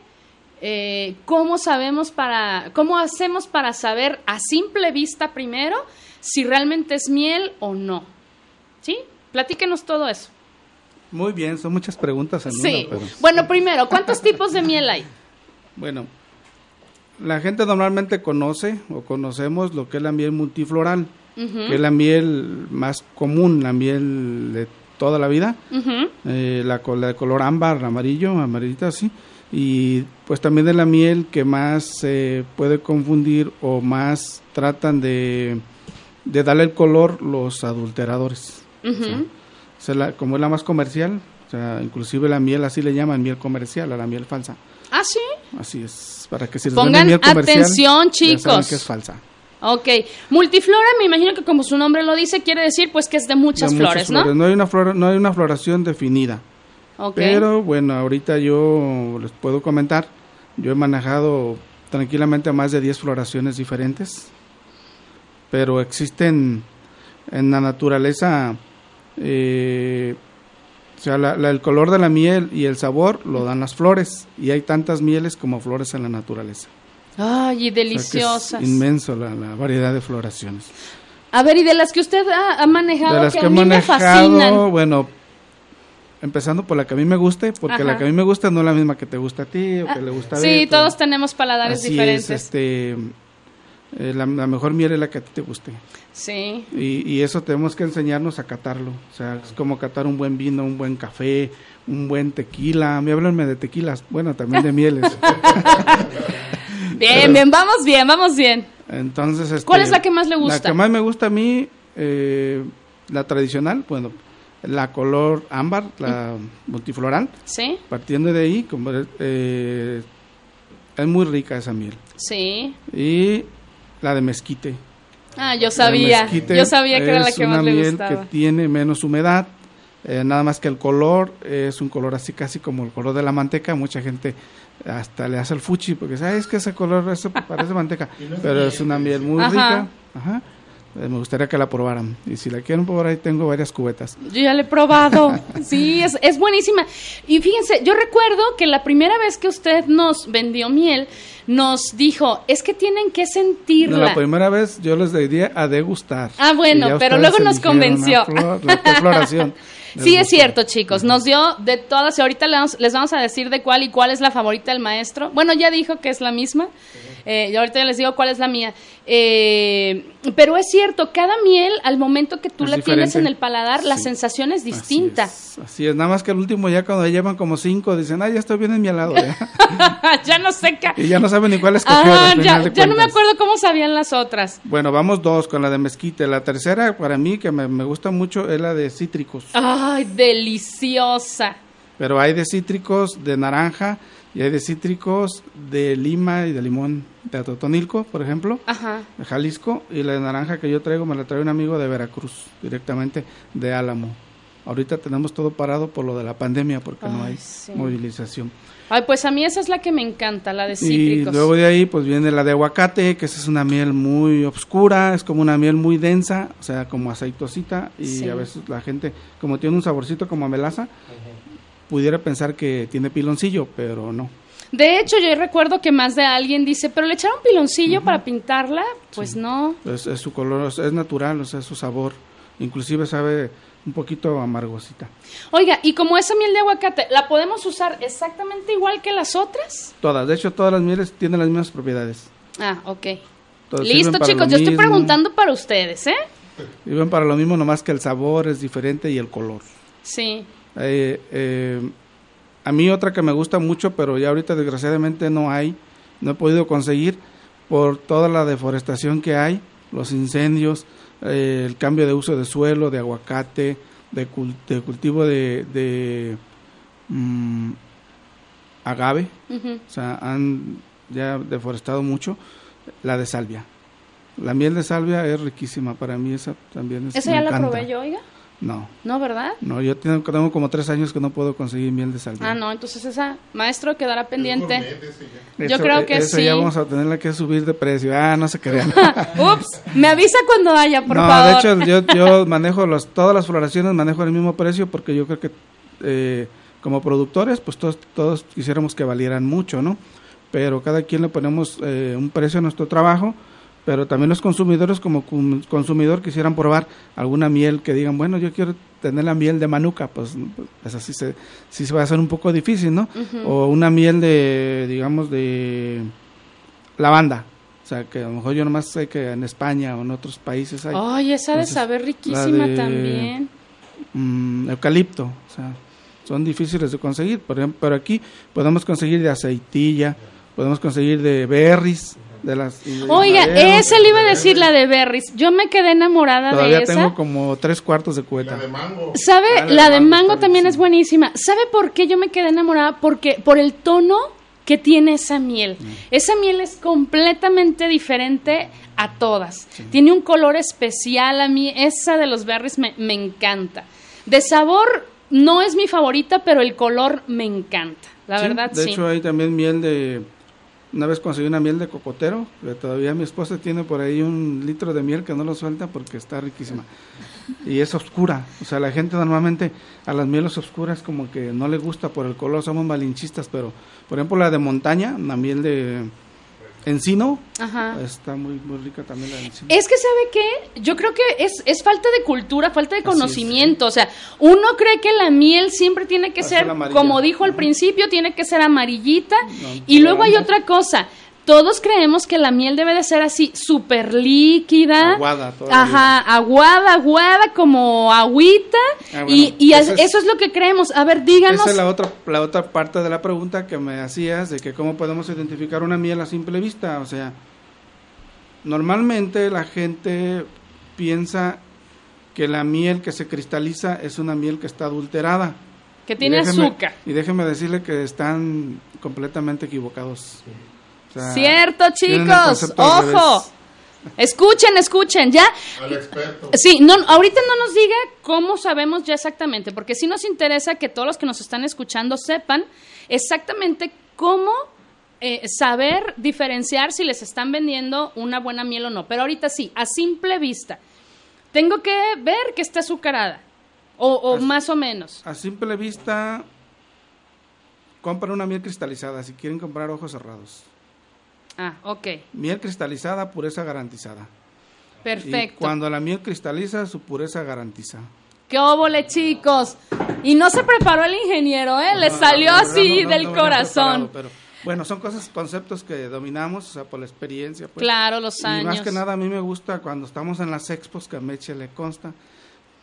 Speaker 1: Eh, ¿Cómo sabemos para, cómo hacemos para saber a simple vista primero si realmente es miel o no? ¿Sí? Platíquenos todo eso.
Speaker 3: Muy bien, son muchas preguntas en
Speaker 1: Sí.
Speaker 3: una, pero-
Speaker 1: Bueno, primero, ¿cuántos tipos de miel hay?
Speaker 3: Bueno, la gente normalmente conoce o conocemos lo que es la miel multifloral, que es la miel más común, la miel de toda la vida, eh, la de color ámbar, amarillo, amarillita así, y pues también es la miel que más se puede confundir o más tratan de, de darle el color los adulteradores.
Speaker 1: Ujú.
Speaker 3: O sea, la- como es la más comercial, o sea, inclusive la miel así le llaman miel comercial a la miel falsa.
Speaker 1: Ah, sí.
Speaker 3: Así es, para que si
Speaker 1: Pongan
Speaker 3: miel
Speaker 1: atención,
Speaker 3: ya saben
Speaker 1: chicos.
Speaker 3: que es falsa.
Speaker 1: Ok. Multiflora, me imagino que como su nombre lo dice, quiere decir pues que es de muchas
Speaker 3: De
Speaker 1: flores, ¿no?
Speaker 3: No hay una flor, no hay una floración definida.
Speaker 1: Ok.
Speaker 3: Pero bueno, ahorita yo les puedo comentar, yo he manejado tranquilamente más de 10 floraciones diferentes, pero existen en la naturaleza, eh, o sea, la- la- el color de la miel y el sabor lo dan las flores, y hay tantas mieles como flores en la naturaleza.
Speaker 1: Ay, y
Speaker 3: O sea,
Speaker 1: deliciosas.
Speaker 3: inmenso la, la variedad de floraciones.
Speaker 1: A ver, y de las que usted ha, ha manejado,
Speaker 3: de las
Speaker 1: que,
Speaker 3: que,
Speaker 1: a mí me
Speaker 3: manejado,
Speaker 1: fascinan.
Speaker 3: bueno, empezando por la que a mí me guste, porque
Speaker 1: Ajá.
Speaker 3: la que a mí me gusta no es la misma que te gusta a ti o que le gusta a
Speaker 1: Sí, todos tenemos paladares
Speaker 3: Así
Speaker 1: diferentes.
Speaker 3: Es, este, eh, la, la mejor miel es la que a ti te guste.
Speaker 1: Sí.
Speaker 3: Y, y eso tenemos que enseñarnos a catarlo. O sea, es como catar un buen vino, un buen café, un buen tequila. Me háblenme de tequilas, bueno, también de mieles.
Speaker 1: Bien, bien, vamos bien, vamos bien.
Speaker 3: Entonces, este,
Speaker 1: ¿Cuál es la que más le gusta?
Speaker 3: La que más me gusta a mí, eh, la tradicional, bueno, la color ámbar, la multifloral.
Speaker 1: ¿Sí?
Speaker 3: Partiendo de ahí, como eh, es muy rica esa miel.
Speaker 1: Sí.
Speaker 3: Y la de mezquite.
Speaker 1: Ah, yo sabía.
Speaker 3: mezquite
Speaker 1: Yo sabía que era la que más
Speaker 3: una
Speaker 1: le
Speaker 3: miel
Speaker 1: gustaba.
Speaker 3: que tiene menos humedad, eh, nada más que el color es un color así casi como el color de la manteca. Mucha gente hasta le hace el fuchi porque dice, "Ay, es que ese color eso parece manteca, pero es una miel muy
Speaker 1: Ajá.
Speaker 3: rica. Ajá. Eh, me gustaría que la probaran. Y si la quieren probar, ahí tengo varias cubetas.
Speaker 1: Yo ya la he probado. Sí, es, es buenísima. Y fíjense, yo recuerdo que la primera vez que usted nos vendió miel, nos dijo, es que tienen que
Speaker 3: No,
Speaker 1: sentirla.
Speaker 3: la primera vez yo les diría a degustar.
Speaker 1: Ah, bueno, pero luego nos convenció.
Speaker 3: la flor- la qué floración.
Speaker 1: Sí, es cierto, chicos. Nos dio de todas y ahorita les vamos, les vamos a decir de cuál y cuál es la favorita del maestro. Bueno, ya dijo que es la misma. Eh, y ahorita les digo cuál es la mía. Eh, pero es cierto, cada miel, al momento que tú
Speaker 3: Es
Speaker 1: la tienes en el paladar, la sensación es
Speaker 3: Así
Speaker 1: distinta.
Speaker 3: es, Así es, nada más que el último ya cuando ya llevan como cinco dicen, ah, ya estoy bien en mi helado. Ya.
Speaker 1: ya no sé qué.
Speaker 3: y ya no saben ni cuál escoger.
Speaker 1: Ah,
Speaker 3: al
Speaker 1: ya, ya no me acuerdo cómo sabían las otras.
Speaker 3: Bueno, vamos dos con la de mezquite. La tercera, para mí, que me, me gusta mucho, es la de cítricos.
Speaker 1: Ay, deliciosa.
Speaker 3: Pero hay de cítricos de naranja y hay de cítricos de lima y de limón. De Atotonilco, por ejemplo,
Speaker 1: Ajá.
Speaker 3: de Jalisco. Y la de naranja que yo traigo me la trae un amigo de Veracruz, directamente de Álamo. Ahorita tenemos todo parado por lo de la pandemia porque no
Speaker 1: Ay,
Speaker 3: hay
Speaker 1: sí.
Speaker 3: movilización.
Speaker 1: Ay, pues a mí esa es la que me encanta, la de
Speaker 3: Y
Speaker 1: cítricos.
Speaker 3: luego de ahí pues viene la de aguacate, que esa es una miel muy oscura, es como una miel muy densa, o sea, como aceitosita y
Speaker 1: Sí.
Speaker 3: a veces la gente como tiene un saborcito como a melaza, pudiera pensar que tiene piloncillo, pero no.
Speaker 1: De hecho, yo recuerdo que más de alguien dice, pero le echaron piloncillo para pintarla. Pues no.
Speaker 3: Es, es su color, es, es natural, o sea, es su sabor. Inclusive sabe un poquito amargosita.
Speaker 1: Oiga, y como esa miel de aguacate, ¿la podemos usar exactamente igual que las otras?
Speaker 3: Todas, de hecho todas las mieles tienen las mismas propiedades.
Speaker 1: Ah, ok. Listo, chicos, yo estoy preguntando para ustedes, ¿eh?
Speaker 3: Sirven para lo mismo, nomás que el sabor es diferente y el color.
Speaker 1: Sí.
Speaker 3: Eh, eh, a mí otra que me gusta mucho, pero ya ahorita desgraciadamente no hay, no he podido conseguir por toda la deforestación que hay, los incendios, eh, el cambio de uso de suelo, de aguacate, de, de cultivo de, de mm, agave, o sea, han ya deforestado mucho, la de salvia. La miel de salvia es riquísima, para mí esa también es
Speaker 1: ¿Esa ya la probé yo, oiga?
Speaker 3: No,
Speaker 1: ¿No, verdad?
Speaker 3: no, yo tengo, tengo como tres años que no puedo conseguir miel de salvia.
Speaker 1: Ah, no, entonces esa, maestro, quedará pendiente. Yo
Speaker 3: Eso-
Speaker 1: creo que
Speaker 3: eso
Speaker 1: sí.
Speaker 3: ya vamos a tenerla que subir de precio. Ah, no se crean.
Speaker 1: Ups, me avisa cuando haya, por
Speaker 3: no,
Speaker 1: favor.
Speaker 3: de hecho yo, yo manejo los, todas las floraciones, manejo el mismo precio porque yo creo que eh, como productores, pues todos, todos quisiéramos que valieran mucho, ¿no? Pero cada quien le ponemos eh, un precio a nuestro trabajo, pero también los consumidores como consumidor quisieran probar alguna miel que digan, bueno, yo quiero tener la miel de manuka, pues, pues así se, sí se va a hacer un poco difícil, ¿no? O una miel de, digamos, de lavanda. O sea, que a lo mejor yo nomás sé que en España o en otros países hay
Speaker 1: Ay, esa de saber riquísima
Speaker 3: de-
Speaker 1: también.
Speaker 3: mm, eucalipto. O sea, son difíciles de conseguir. Por ejemplo, pero aquí podemos conseguir de aceitilla, podemos conseguir de berries, de las... de
Speaker 1: Oiga,
Speaker 3: madero.
Speaker 1: esa le iba a decir la de Berries. Yo me quedé enamorada
Speaker 3: Todavía
Speaker 1: de esa.
Speaker 3: tengo como tres cuartos de cueta.
Speaker 1: ¿Sabe?
Speaker 3: Ah, la
Speaker 1: La
Speaker 3: de
Speaker 1: de
Speaker 3: mango
Speaker 1: mango también es
Speaker 3: buenísima.
Speaker 1: ¿Sabe por qué yo me quedé enamorada? Porque por el tono que tiene esa miel.
Speaker 3: Mm.
Speaker 1: Esa miel es completamente diferente a todas. Tiene un color especial a mí. Esa de los berries me, me encanta. De sabor no es mi favorita, pero el color me encanta. La
Speaker 3: Sí,
Speaker 1: verdad,
Speaker 3: de
Speaker 1: sí.
Speaker 3: hecho hay también miel de... Una vez conseguí una miel de cocotero, que todavía mi esposa tiene por ahí un litro de miel que no lo suelta porque está riquísima. Y es oscura, o sea, la gente normalmente a las mieles oscuras como que no le gusta por el color, somos malinchistas, pero por ejemplo la de montaña, la miel de encino,
Speaker 1: Ajá.
Speaker 3: está muy, muy rica también la encino.
Speaker 1: Es que, ¿sabe qué? Yo creo que es, es falta de cultura, falta de conocimiento. O sea, uno cree que la miel siempre tiene que
Speaker 3: Va
Speaker 1: ser, como dijo al principio, tiene que ser amarillita.
Speaker 3: No,
Speaker 1: y luego hay otra cosa. Todos creemos que la miel debe de ser así, súper líquida.
Speaker 3: Aguada todavía.
Speaker 1: Ajá, aguada, aguada, como agüita.
Speaker 3: Ah, bueno,
Speaker 1: y eso
Speaker 3: es-
Speaker 1: es lo que creemos. A ver, díganos.
Speaker 3: Esa es la otra, la otra parte de la pregunta que me hacías de que cómo podemos identificar una miel a simple vista. O sea, normalmente la gente piensa que la miel que se cristaliza es una miel que está adulterada.
Speaker 1: que
Speaker 3: Y
Speaker 1: tiene
Speaker 3: déjeme-
Speaker 1: azúcar.
Speaker 3: Y déjeme decirle que están completamente equivocados. O sea,
Speaker 1: Cierto, chicos. Ojo. Escuchen, escuchen, ya.
Speaker 2: Al experto.
Speaker 1: Sí, no, ahorita no nos diga cómo sabemos ya exactamente, porque sí nos interesa que todos los que nos están escuchando sepan exactamente cómo eh, saber diferenciar si les están vendiendo una buena miel o no. Pero ahorita sí, a simple vista, tengo que ver que está azucarada, o, o más o menos.
Speaker 3: A simple vista, compren una miel cristalizada si quieren comprar ojos cerrados.
Speaker 1: Ah, ok,
Speaker 3: Miel cristalizada, pureza garantizada. Y
Speaker 1: perfecto.
Speaker 3: cuando la miel cristaliza, su pureza garantiza.
Speaker 1: ¡Qué óvole, chicos! Y no se preparó el ingeniero, ¿eh? Le
Speaker 3: No,
Speaker 1: salió
Speaker 3: no, no,
Speaker 1: así
Speaker 3: no,
Speaker 1: del corazón.
Speaker 3: pero, bueno, son cosas, conceptos que dominamos, o sea, por la experiencia. Pues.
Speaker 1: Claro, los
Speaker 3: Y
Speaker 1: años.
Speaker 3: más que nada a mí me gusta cuando estamos en las expos, que a Meche le consta,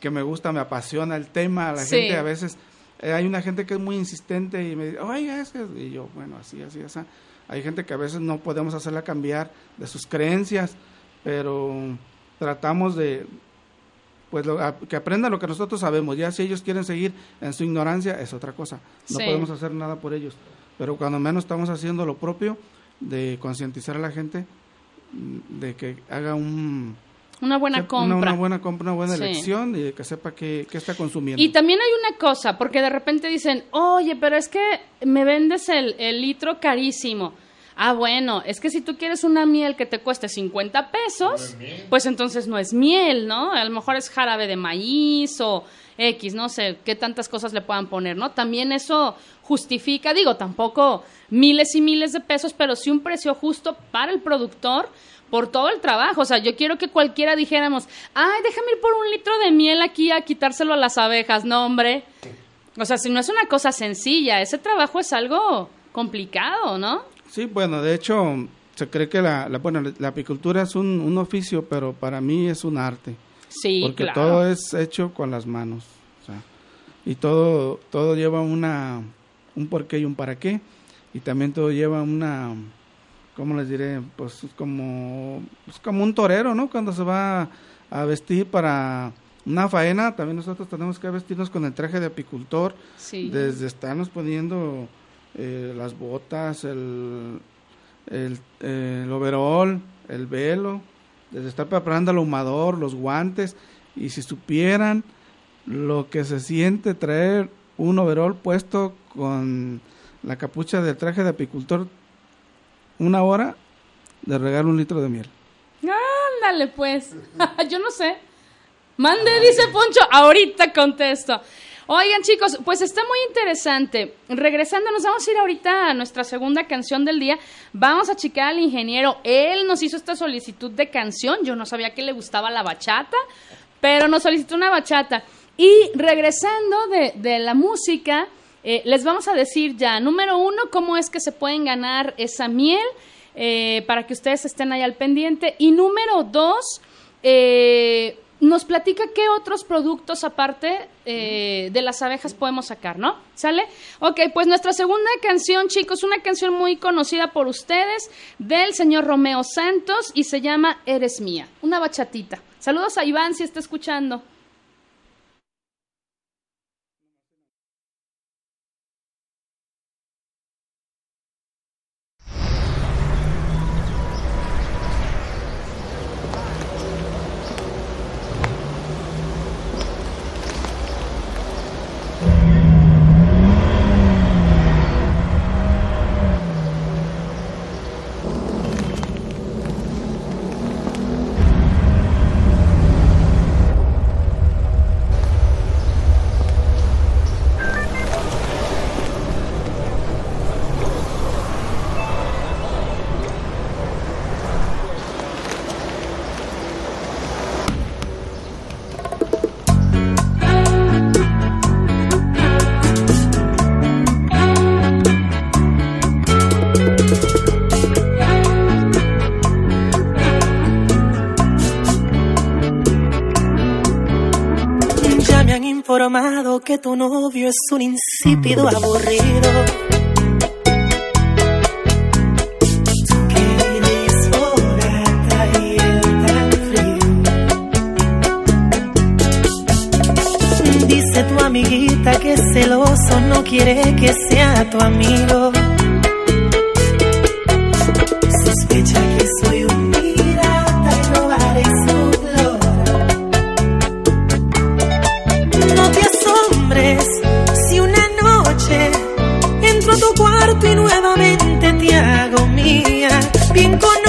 Speaker 3: que me gusta, me apasiona el tema, a la
Speaker 1: Sí.
Speaker 3: gente a veces, eh, hay una gente que es muy insistente y me dice, oiga, es que-", y yo, bueno, así, así, así. Hay gente que a veces no podemos hacerla cambiar de sus creencias, pero tratamos de, pues, lo- a- que aprendan lo que nosotros sabemos. Ya si ellos quieren seguir en su ignorancia, es otra cosa. No
Speaker 1: Sí.
Speaker 3: podemos hacer nada por ellos. Pero cuando menos estamos haciendo lo propio, de concientizar a la gente mm, de que haga un
Speaker 1: Una buena
Speaker 3: sepa-
Speaker 1: compra.
Speaker 3: una, una buena compra, una buena
Speaker 1: Sí.
Speaker 3: elección y que sepa qué, qué está consumiendo.
Speaker 1: Y también hay una cosa, porque de repente dicen, oye, pero es que me vendes el, el litro carísimo. Ah, bueno, es que si tú quieres una miel que te cueste 50 pesos, pues entonces no es miel, ¿no? A lo mejor es jarabe de maíz o X, no sé qué tantas cosas le puedan poner, ¿no? También eso justifica, digo, tampoco miles y miles de pesos, pero sí un precio justo para el productor por todo el trabajo. O sea, yo quiero que cualquiera dijéramos, ay, déjame ir por un litro de miel aquí a quitárselo a las abejas. No, hombre. O sea, si no es una cosa sencilla, ese trabajo es algo complicado, ¿no?
Speaker 3: Sí, bueno, de hecho, se cree que la, la- bueno, la apicultura es un, un oficio, pero para mí es un arte.
Speaker 1: Sí,
Speaker 3: porque
Speaker 1: claro.
Speaker 3: todo es hecho con las manos. o sea, y todo, todo lleva una, un porqué y un para qué. Y también todo lleva una, ¿cómo les diré? Pues como, pues como un torero, ¿no? Cuando se va a vestir para una faena, también nosotros tenemos que vestirnos con el traje de apicultor.
Speaker 1: Sí.
Speaker 3: Desde estarnos poniendo eh, las botas, el, el, eh, el overall, el velo, desde estar preparando el ahumador, los guantes, y si supieran lo que se siente traer un overall puesto con la capucha del traje de apicultor una hora de regar un litro de miel.
Speaker 1: Ándale, pues. Yo no sé. Mande, dice Poncho. Ahorita contesto. Oigan, chicos, pues está muy interesante. Regresando, nos vamos a ir ahorita a nuestra segunda canción del día. Vamos a checar al ingeniero. Él nos hizo esta solicitud de canción. Yo no sabía que le gustaba la bachata, pero nos solicitó una bachata. Y regresando de, de la música, eh, les vamos a decir ya, número uno, cómo es que se pueden ganar esa miel eh, para que ustedes estén ahí al pendiente. Y número dos, eh, nos platica qué otros productos aparte eh, de las abejas podemos sacar, ¿no? ¿Sale? Ok, pues nuestra segunda canción, chicos, una canción muy conocida por ustedes del señor Romeo Santos y se llama Eres Mía, una bachatita. Saludos a Iván si está escuchando.
Speaker 5: Informado que tu novio es un insípido aburrido. Que eres fogata y él tan frío. Dice tu amiguita que es celoso no quiere que sea tu amigo. Cuarto y nuevamente te hago mía. Bien conoces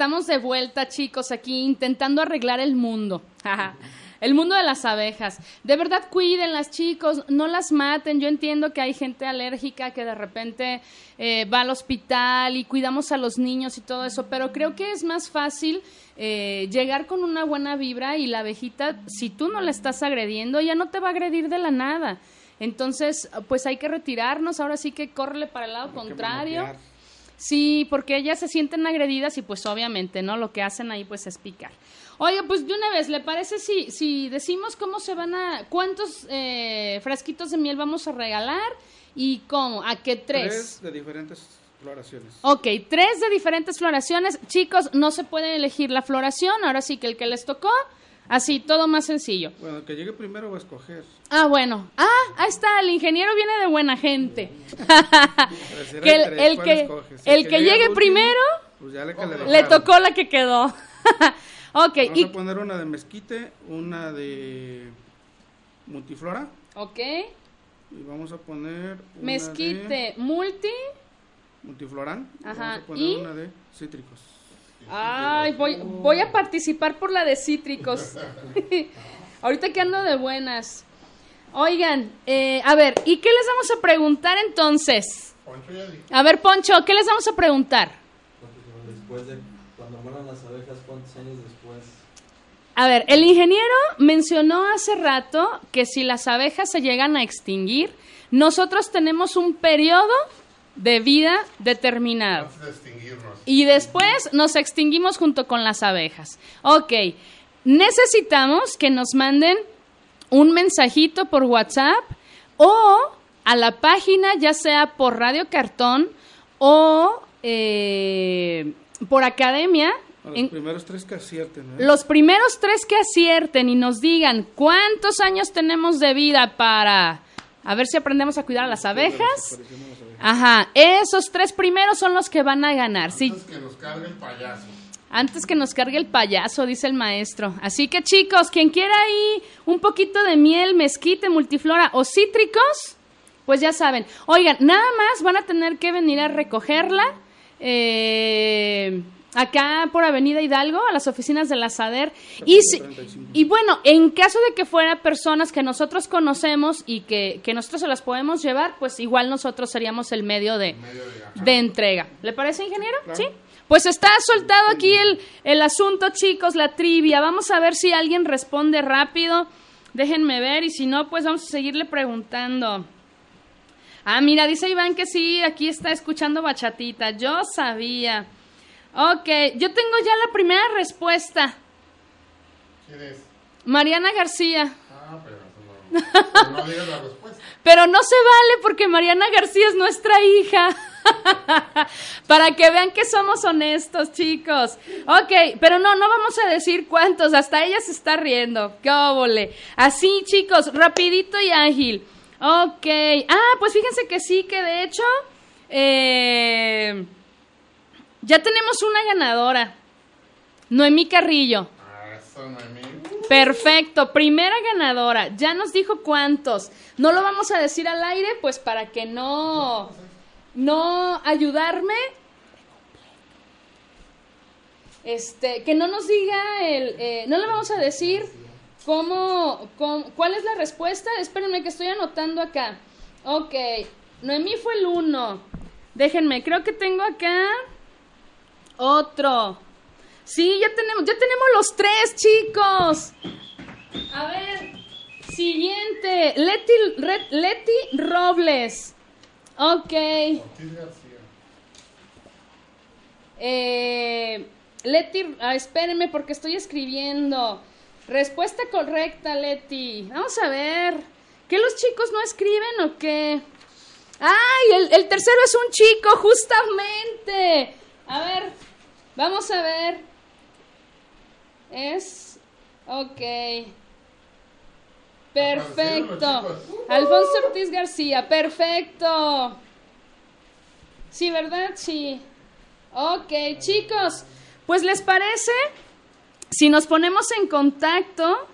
Speaker 1: Estamos de vuelta, chicos, aquí intentando arreglar el mundo. El mundo de las abejas. De verdad, cuídenlas, chicos, no las maten. Yo entiendo que hay gente alérgica que de repente eh, va al hospital y cuidamos a los niños y todo eso, pero creo que es más fácil eh, llegar con una buena vibra y la abejita, si tú no la estás agrediendo, ella no te va a agredir de la nada. Entonces, pues hay que retirarnos, ahora sí que córrele para el lado
Speaker 3: Hay
Speaker 1: contrario. Sí, porque ellas se sienten agredidas y pues obviamente, ¿no? Lo que hacen ahí pues es picar. Oiga, pues de una vez, ¿le parece si, si decimos cómo se van a... cuántos eh, frasquitos de miel vamos a regalar y cómo? ¿A qué tres?
Speaker 3: de diferentes floraciones.
Speaker 1: Ok, tres de diferentes floraciones. Chicos, no se puede elegir la floración, ahora sí que el que les tocó, así, todo más sencillo.
Speaker 3: Bueno, el que llegue primero va a escoger.
Speaker 1: Ah, bueno. Ah, ahí está, el ingeniero viene de buena gente. Que el,
Speaker 3: eran tres,
Speaker 1: el
Speaker 3: ¿cuál
Speaker 1: que, el que llegue
Speaker 3: último,
Speaker 1: primero
Speaker 3: pues ya le,
Speaker 1: tocó la que quedó. ok,
Speaker 3: Vamos
Speaker 1: y,
Speaker 3: a poner una de mezquite, una de multiflora
Speaker 1: ok,
Speaker 3: y vamos a poner una
Speaker 1: mezquite,
Speaker 3: de
Speaker 1: multi.
Speaker 3: multiflorán. y
Speaker 1: Ajá,
Speaker 3: Vamos a poner
Speaker 1: ¿y?
Speaker 3: una de cítricos.
Speaker 1: Ay, voy, voy a participar por la de cítricos. Ahorita que ando de buenas. Oigan, eh, a ver, ¿y qué les vamos a preguntar entonces?
Speaker 2: Poncho ya dijo.
Speaker 1: A ver, Poncho, ¿qué les vamos a preguntar?
Speaker 6: Después de cuando mueran las abejas, ¿cuántos años después?
Speaker 1: A ver, el ingeniero mencionó hace rato que si las abejas se llegan a extinguir, nosotros tenemos un periodo de vida determinado.
Speaker 2: Antes de extinguirnos.
Speaker 1: Y después nos extinguimos junto con las abejas. Ok, necesitamos que nos manden un mensajito por WhatsApp o a la página, ya sea por Radio Cartón o eh, por Academia.
Speaker 3: A los
Speaker 1: en-
Speaker 3: primeros tres que acierten. ¿eh?
Speaker 1: los primeros tres que acierten y nos digan cuántos años tenemos de vida para a ver si aprendemos a cuidar a las abejas. Ajá, esos tres primeros son los que van a ganar. Sí,
Speaker 2: Antes que nos cargue el payaso.
Speaker 1: antes que nos cargue el payaso, dice el maestro. Así que chicos, quien quiera ahí un poquito de miel, mezquite, multiflora o cítricos, pues ya saben. Oigan, nada más van a tener que venir a recogerla eh, acá por Avenida Hidalgo, a las oficinas de la SADER. Y, si-
Speaker 3: 35.
Speaker 1: y bueno, en caso de que fuera personas que nosotros conocemos y que, que nosotros se las podemos llevar, pues igual nosotros seríamos el medio de, de entrega. ¿Le parece, ingeniero? Sí. Pues está soltado aquí el, el asunto, chicos, la trivia. Vamos a ver si alguien responde rápido. Déjenme ver y si no, pues vamos a seguirle preguntando. Ah, mira, dice Iván que sí, aquí está escuchando bachatita. Yo sabía. Ok, yo tengo ya la primera respuesta.
Speaker 2: ¿Quién es?
Speaker 1: Mariana García.
Speaker 2: Ah, pero no, pero no digas la respuesta.
Speaker 1: Pero no se vale porque Mariana García es nuestra hija. Para que vean que somos honestos, chicos. Ok, pero no, no vamos a decir cuántos. Hasta ella se está riendo. ¡Qué óvole! Así, chicos, rapidito y ágil. Ok. Ah, pues fíjense que sí, que de hecho... eh, ya tenemos una ganadora. Noemí Carrillo.
Speaker 2: Ah, eso, Noemí.
Speaker 1: Perfecto, primera ganadora. Ya nos dijo cuántos. No lo vamos a decir al aire, pues para que no, no ayudarme. Este, que no nos diga el, eh, no le vamos a decir cómo, cómo- cuál es la respuesta. Espérenme que estoy anotando acá. Ok, Noemí fue el uno. Déjenme, creo que tengo acá otro. Sí, ya tenemos, ya tenemos los tres, chicos. A ver, siguiente. Leti, Re- Leti Robles. Ok.
Speaker 2: Ortiz García.
Speaker 1: Eh, Leti, ah, espérenme porque estoy escribiendo. Respuesta correcta, Leti. Vamos a ver. ¿Qué los chicos no escriben o qué? ¡Ay! El, el tercero es un chico, justamente. A ver, vamos a ver. Es. Ok. Perfecto.
Speaker 2: Chicos.
Speaker 1: Alfonso Ortiz García, perfecto. Sí, ¿verdad? Sí. Ok, chicos, pues les parece si nos ponemos en contacto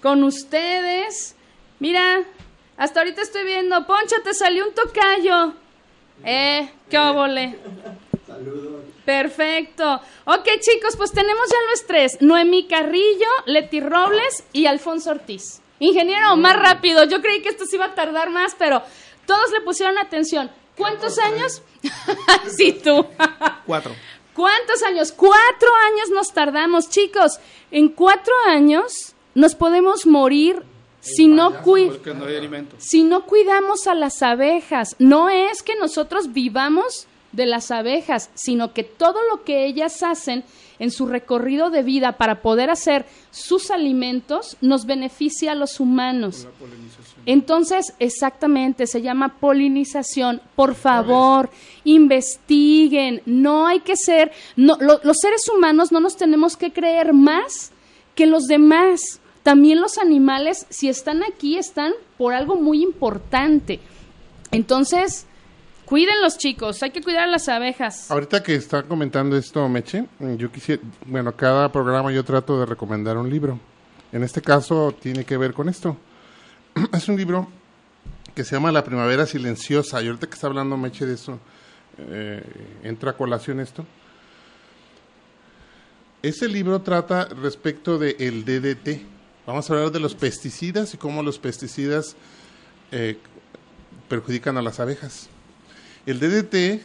Speaker 1: con ustedes. Mira, hasta ahorita estoy viendo, Poncho, te salió un tocayo. Eh, qué óvole. Perfecto. Ok, chicos, pues tenemos ya los tres. Noemí Carrillo, Leti Robles y Alfonso Ortiz. Ingeniero, más rápido. Yo creí que esto se iba a tardar más, pero todos le pusieron atención. ¿Cuántos años? sí, tú.
Speaker 3: Cuatro.
Speaker 1: ¿Cuántos años? Cuatro años nos tardamos, chicos. En cuatro años nos podemos morir si no, si no cuidamos a las abejas. No es que nosotros vivamos de las abejas, sino que todo lo que ellas hacen en su recorrido de vida para poder hacer sus alimentos nos beneficia a los humanos. Entonces, exactamente, se llama polinización. Por favor, investiguen. No hay que ser, no, lo- los seres humanos no nos tenemos que creer más que los demás. También los animales, si están aquí, están por algo muy importante. Entonces, cuiden los chicos, hay que cuidar a las abejas.
Speaker 2: Ahorita que está comentando esto, Meche, yo quisiera, bueno, cada programa yo trato de recomendar un libro. En este caso tiene que ver con esto. Es un libro que se llama La Primavera Silenciosa. Y ahorita que está hablando Meche de eso, eh, entra a colación esto. Ese libro trata respecto del DDT. Vamos a hablar de los pesticidas y cómo los pesticidas eh, perjudican a las abejas. El DDT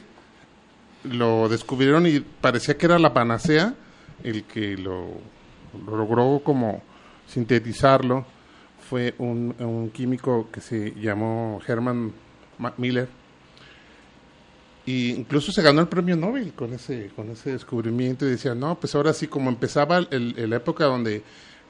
Speaker 2: lo descubrieron y parecía que era la panacea el que lo, lo logró como sintetizarlo. Fue un, químico que se llamó Herman Ma- Miller. Y incluso se ganó el premio Nobel con ese con ese descubrimiento y decía no pues ahora sí como empezaba la época donde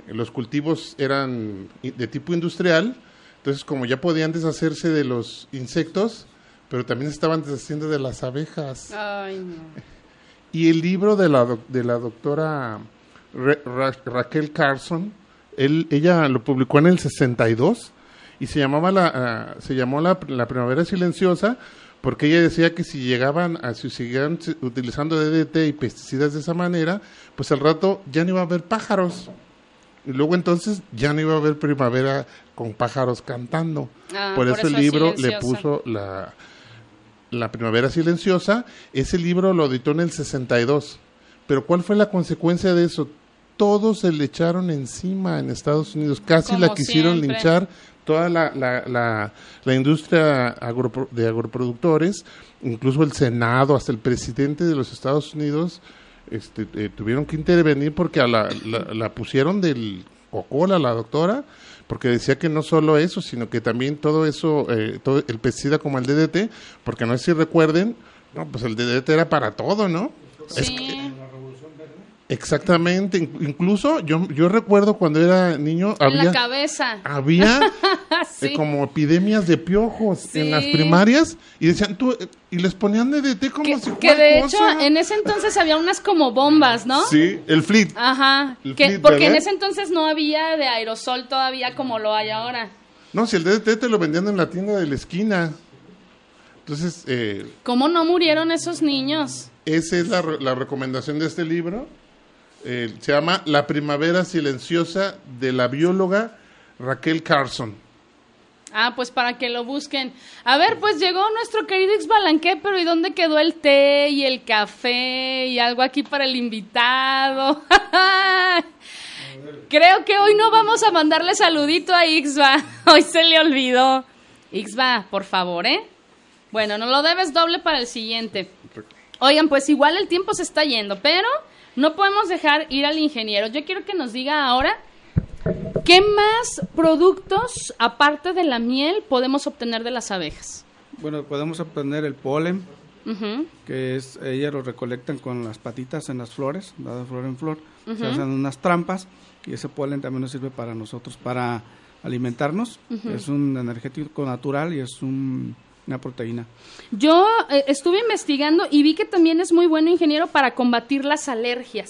Speaker 2: los cultivos eran de tipo industrial entonces como ya podían deshacerse de los insectos pero también estaban deshaciendo de las abejas
Speaker 1: Ay, no.
Speaker 2: y el libro de la, de la doctora Ra- Ra- Raquel Carson, él, ella lo publicó en el 62 y se llamaba la, ah, se llamó la, la primavera silenciosa porque ella decía que si llegaban a si siguieran si- utilizando DDT y pesticidas de esa manera, pues al rato ya no iba a haber pájaros. Y luego entonces ya no iba a haber primavera con pájaros cantando.
Speaker 1: Ah,
Speaker 2: por,
Speaker 1: por
Speaker 2: eso, el libro le puso la, la Primavera Silenciosa. Ese libro lo editó en el 62. Pero ¿cuál fue la consecuencia de eso? Todos se le echaron encima en Estados Unidos. Casi
Speaker 1: Como
Speaker 2: la quisieron
Speaker 1: siempre.
Speaker 2: linchar toda la, la, la, la industria agropro- de agroproductores, incluso el Senado, hasta el presidente de los Estados Unidos, este, eh, tuvieron que intervenir porque a la, la, la pusieron del cocola la doctora, porque decía que no solo eso, sino que también todo eso, eh, todo el pesticida como el DDT, porque no sé si recuerden, no, pues el DDT era para todo, ¿no?
Speaker 1: Sí.
Speaker 2: Exactamente, in- incluso yo, yo recuerdo cuando era niño,
Speaker 1: En la
Speaker 2: había,
Speaker 1: cabeza.
Speaker 2: había
Speaker 1: Sí.
Speaker 2: eh, como epidemias de piojos
Speaker 1: Sí.
Speaker 2: en las primarias y decían tú eh, y les ponían DDT como
Speaker 1: Que,
Speaker 2: si
Speaker 1: que
Speaker 2: fuera
Speaker 1: de
Speaker 2: cosa.
Speaker 1: hecho en ese entonces había unas como bombas, ¿no?
Speaker 2: sí el flit
Speaker 1: Ajá.
Speaker 2: El
Speaker 1: Que,
Speaker 2: flit,
Speaker 1: porque en ese entonces no había de aerosol todavía como lo hay ahora.
Speaker 2: no si el DDT te lo vendían en la tienda de la esquina entonces eh,
Speaker 1: ¿Cómo no murieron esos niños?
Speaker 2: esa es la, la recomendación de este libro Eh, se llama La primavera silenciosa de la bióloga Raquel Carson
Speaker 1: Ah, pues para que lo busquen. A ver, pues llegó nuestro querido Ixbalanqué, pero ¿y dónde quedó el té y el café y algo aquí para el invitado? Creo que hoy no vamos a mandarle saludito a Ixba. Hoy se le olvidó. Ixba, por favor, ¿eh? Bueno, no lo debes doble para el siguiente. Oigan, pues igual el tiempo se está yendo, pero no podemos dejar ir al ingeniero. Yo quiero que nos diga ahora ¿Qué más productos, aparte de la miel, podemos obtener de las abejas?
Speaker 3: Bueno, podemos obtener el polen, que es, ellas lo recolectan con las patitas en las flores, de flor en flor, se hacen unas trampas y ese polen también nos sirve para nosotros, para alimentarnos. Es un energético natural y es un- una proteína.
Speaker 1: Yo eh, estuve investigando y vi que también es muy bueno, ingeniero, para combatir las alergias.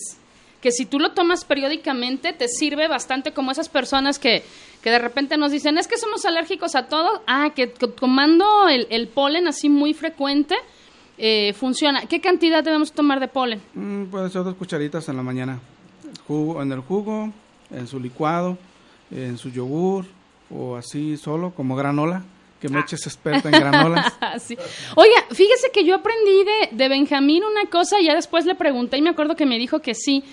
Speaker 1: Que si tú lo tomas periódicamente, te sirve bastante como esas personas que, que de repente nos dicen, es que somos alérgicos a todo. Ah, que tomando el, el polen así muy frecuente, eh, funciona. ¿Qué cantidad debemos tomar de polen?
Speaker 3: Mm, puede ser dos cucharitas en la mañana, jugo, en el jugo, en su licuado, en su yogur o así solo como granola, que Meche es experta en granolas.
Speaker 1: Sí. Oiga, fíjese que yo aprendí de, de Benjamín una cosa y ya después le pregunté y me acuerdo que me dijo que sí.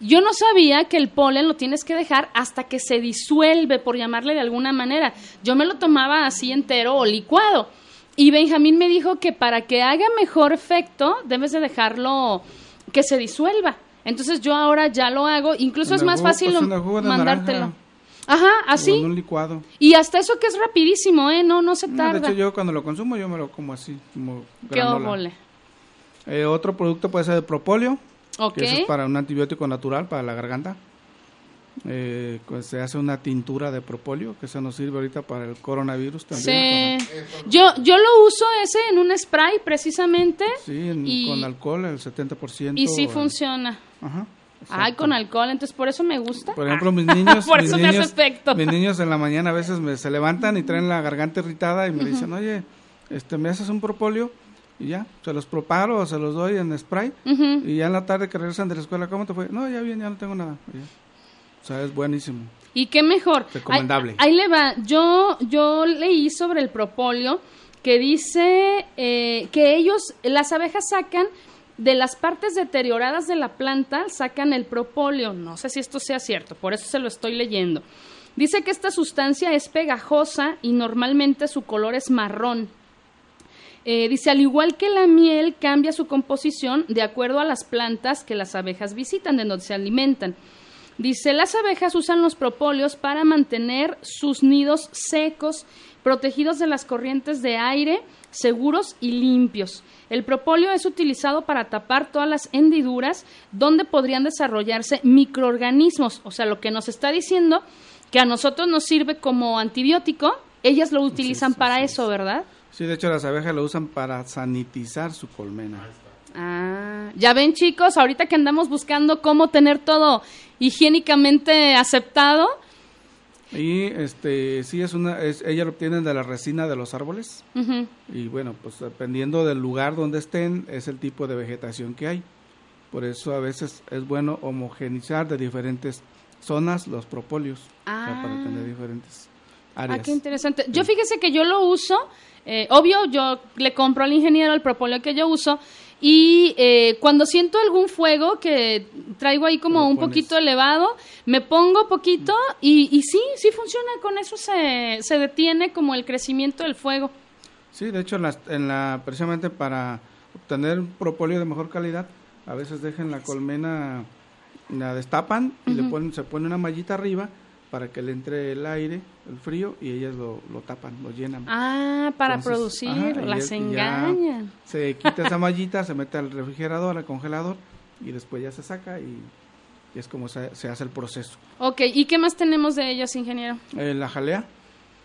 Speaker 1: Yo no sabía que el polen lo tienes que dejar hasta que se disuelve, por llamarle de alguna manera. Yo me lo tomaba así entero o licuado. Y Benjamín me dijo que para que haga mejor efecto, debes de dejarlo que se disuelva. Entonces yo ahora ya lo hago, incluso es más
Speaker 3: jugo,
Speaker 1: fácil
Speaker 3: pues,
Speaker 1: mandártelo.
Speaker 3: naranja.
Speaker 1: Ajá,
Speaker 3: O
Speaker 1: así.
Speaker 3: en un licuado.
Speaker 1: Y hasta eso que es rapidísimo, ¿eh? No, no se
Speaker 3: No,
Speaker 1: tarda.
Speaker 3: de hecho, yo cuando lo consumo, yo me lo como así, como granola. Eh, otro producto puede ser el propóleo,
Speaker 1: Ok.
Speaker 3: que eso es para un antibiótico natural para la garganta. Eh, pues se hace una tintura de propóleo, que eso nos sirve ahorita para el coronavirus también.
Speaker 1: Sí. Yo, yo lo uso ese en un spray precisamente
Speaker 3: sí, en-
Speaker 1: Y-
Speaker 3: con alcohol, el 70%.
Speaker 1: y sí funciona.
Speaker 3: Ajá.
Speaker 1: Ay, con alcohol, entonces por eso me gusta.
Speaker 3: Por ejemplo, mis niños,
Speaker 1: Por
Speaker 3: mis
Speaker 1: eso me hace
Speaker 3: niños,
Speaker 1: efecto.
Speaker 3: mis niños en la mañana a veces me, se levantan y traen la garganta irritada y me dicen, oye, este, ¿me haces un propóleo? Y ya, se los proparo o se los doy en spray.
Speaker 1: Ujú.
Speaker 3: Y ya en la tarde que regresan de la escuela, ¿cómo te fue? No, ya bien, ya no tengo nada. Ya. O sea, es buenísimo.
Speaker 1: Y qué mejor.
Speaker 3: Recomendable.
Speaker 1: Ahí, ahí le va. Yo, yo leí sobre el propóleo que dice eh, que ellos, las abejas sacan de las partes deterioradas de la planta, sacan el propóleo. No sé si esto sea cierto, por eso se lo estoy leyendo. Dice que esta sustancia es pegajosa y normalmente su color es marrón. Eh, dice, al igual que la miel cambia su composición de acuerdo a las plantas que las abejas visitan, de donde se alimentan. Dice, las abejas usan los propóleos para mantener sus nidos secos, protegidos de las corrientes de aire, seguros y limpios. El propóleo es utilizado para tapar todas las hendiduras donde podrían desarrollarse microorganismos. O sea, lo que nos está diciendo que a nosotros nos sirve como antibiótico, ellas lo utilizan
Speaker 3: sí,
Speaker 1: para
Speaker 3: sí,
Speaker 1: eso, ¿verdad?
Speaker 3: Sí, de hecho las abejas lo usan para sanitizar su colmena.
Speaker 1: Ah, ya ven chicos, ahorita que andamos buscando cómo tener todo higiénicamente aceptado,
Speaker 3: Y este sí es una es ella lo obtienen de la resina de los árboles y bueno, pues dependiendo del lugar donde estén es el tipo de vegetación que hay. Por eso a veces es bueno homogenizar de diferentes zonas los propóleos o sea, para
Speaker 1: Ah.
Speaker 3: tener diferentes
Speaker 1: ah,
Speaker 3: áreas.
Speaker 1: qué interesante. Yo fíjese que yo lo uso, eh, obvio, yo le compro al ingeniero el propóleo que yo uso y eh, cuando siento algún fuego que traigo ahí como un
Speaker 3: pones.
Speaker 1: poquito elevado, me pongo poquito y, y sí, sí funciona, con eso se, se detiene como el crecimiento del fuego.
Speaker 3: Sí, de hecho, en la, en la- precisamente para obtener un propóleo de mejor calidad, a veces dejan la colmena, la destapan y le ponen, se pone una mallita arriba para que le entre el aire, el frío, y ellas lo, lo tapan, lo llenan.
Speaker 1: Ah, para
Speaker 3: Entonces,
Speaker 1: producir,
Speaker 3: ajá,
Speaker 1: las engañan.
Speaker 3: Se quita esa mallita, se mete al refrigerador, al congelador, y después ya se saca y, y es como se, se hace el proceso.
Speaker 1: Ok, ¿y qué más tenemos de ellos, ingeniero?
Speaker 3: Eh, la jalea,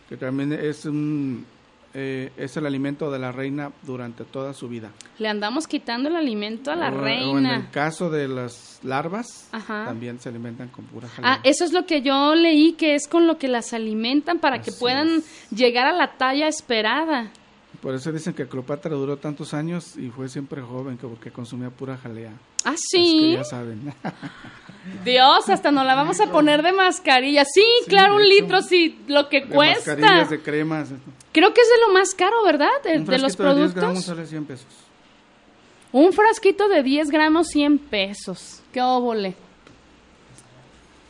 Speaker 3: que también es un... eh, es el alimento de la reina durante toda su vida.
Speaker 1: Le andamos quitando el alimento a la
Speaker 3: O- O en
Speaker 1: reina.
Speaker 3: el caso de las larvas,
Speaker 1: Ajá.
Speaker 3: también se alimentan con pura jalea.
Speaker 1: Ah, eso es lo que yo leí, que es con lo que las alimentan para que puedan
Speaker 3: es.
Speaker 1: llegar a la talla esperada.
Speaker 3: Por eso dicen que Cleopatra duró tantos años y fue siempre joven, que porque consumía pura jalea.
Speaker 1: Ah,
Speaker 3: Es que
Speaker 1: sí.
Speaker 3: ya saben.
Speaker 1: Dios, hasta nos la vamos a poner de mascarilla. Sí,
Speaker 3: Sí,
Speaker 1: claro, un litro, sí, lo que
Speaker 3: de
Speaker 1: cuesta.
Speaker 3: mascarillas, de cremas.
Speaker 1: Creo que es de lo más caro, ¿verdad? De,
Speaker 3: Un
Speaker 1: de los
Speaker 3: frasquito de 10 gramos
Speaker 1: productos.
Speaker 3: sale 100 pesos.
Speaker 1: Un frasquito de 10 gramos, 100 pesos. Qué óvole.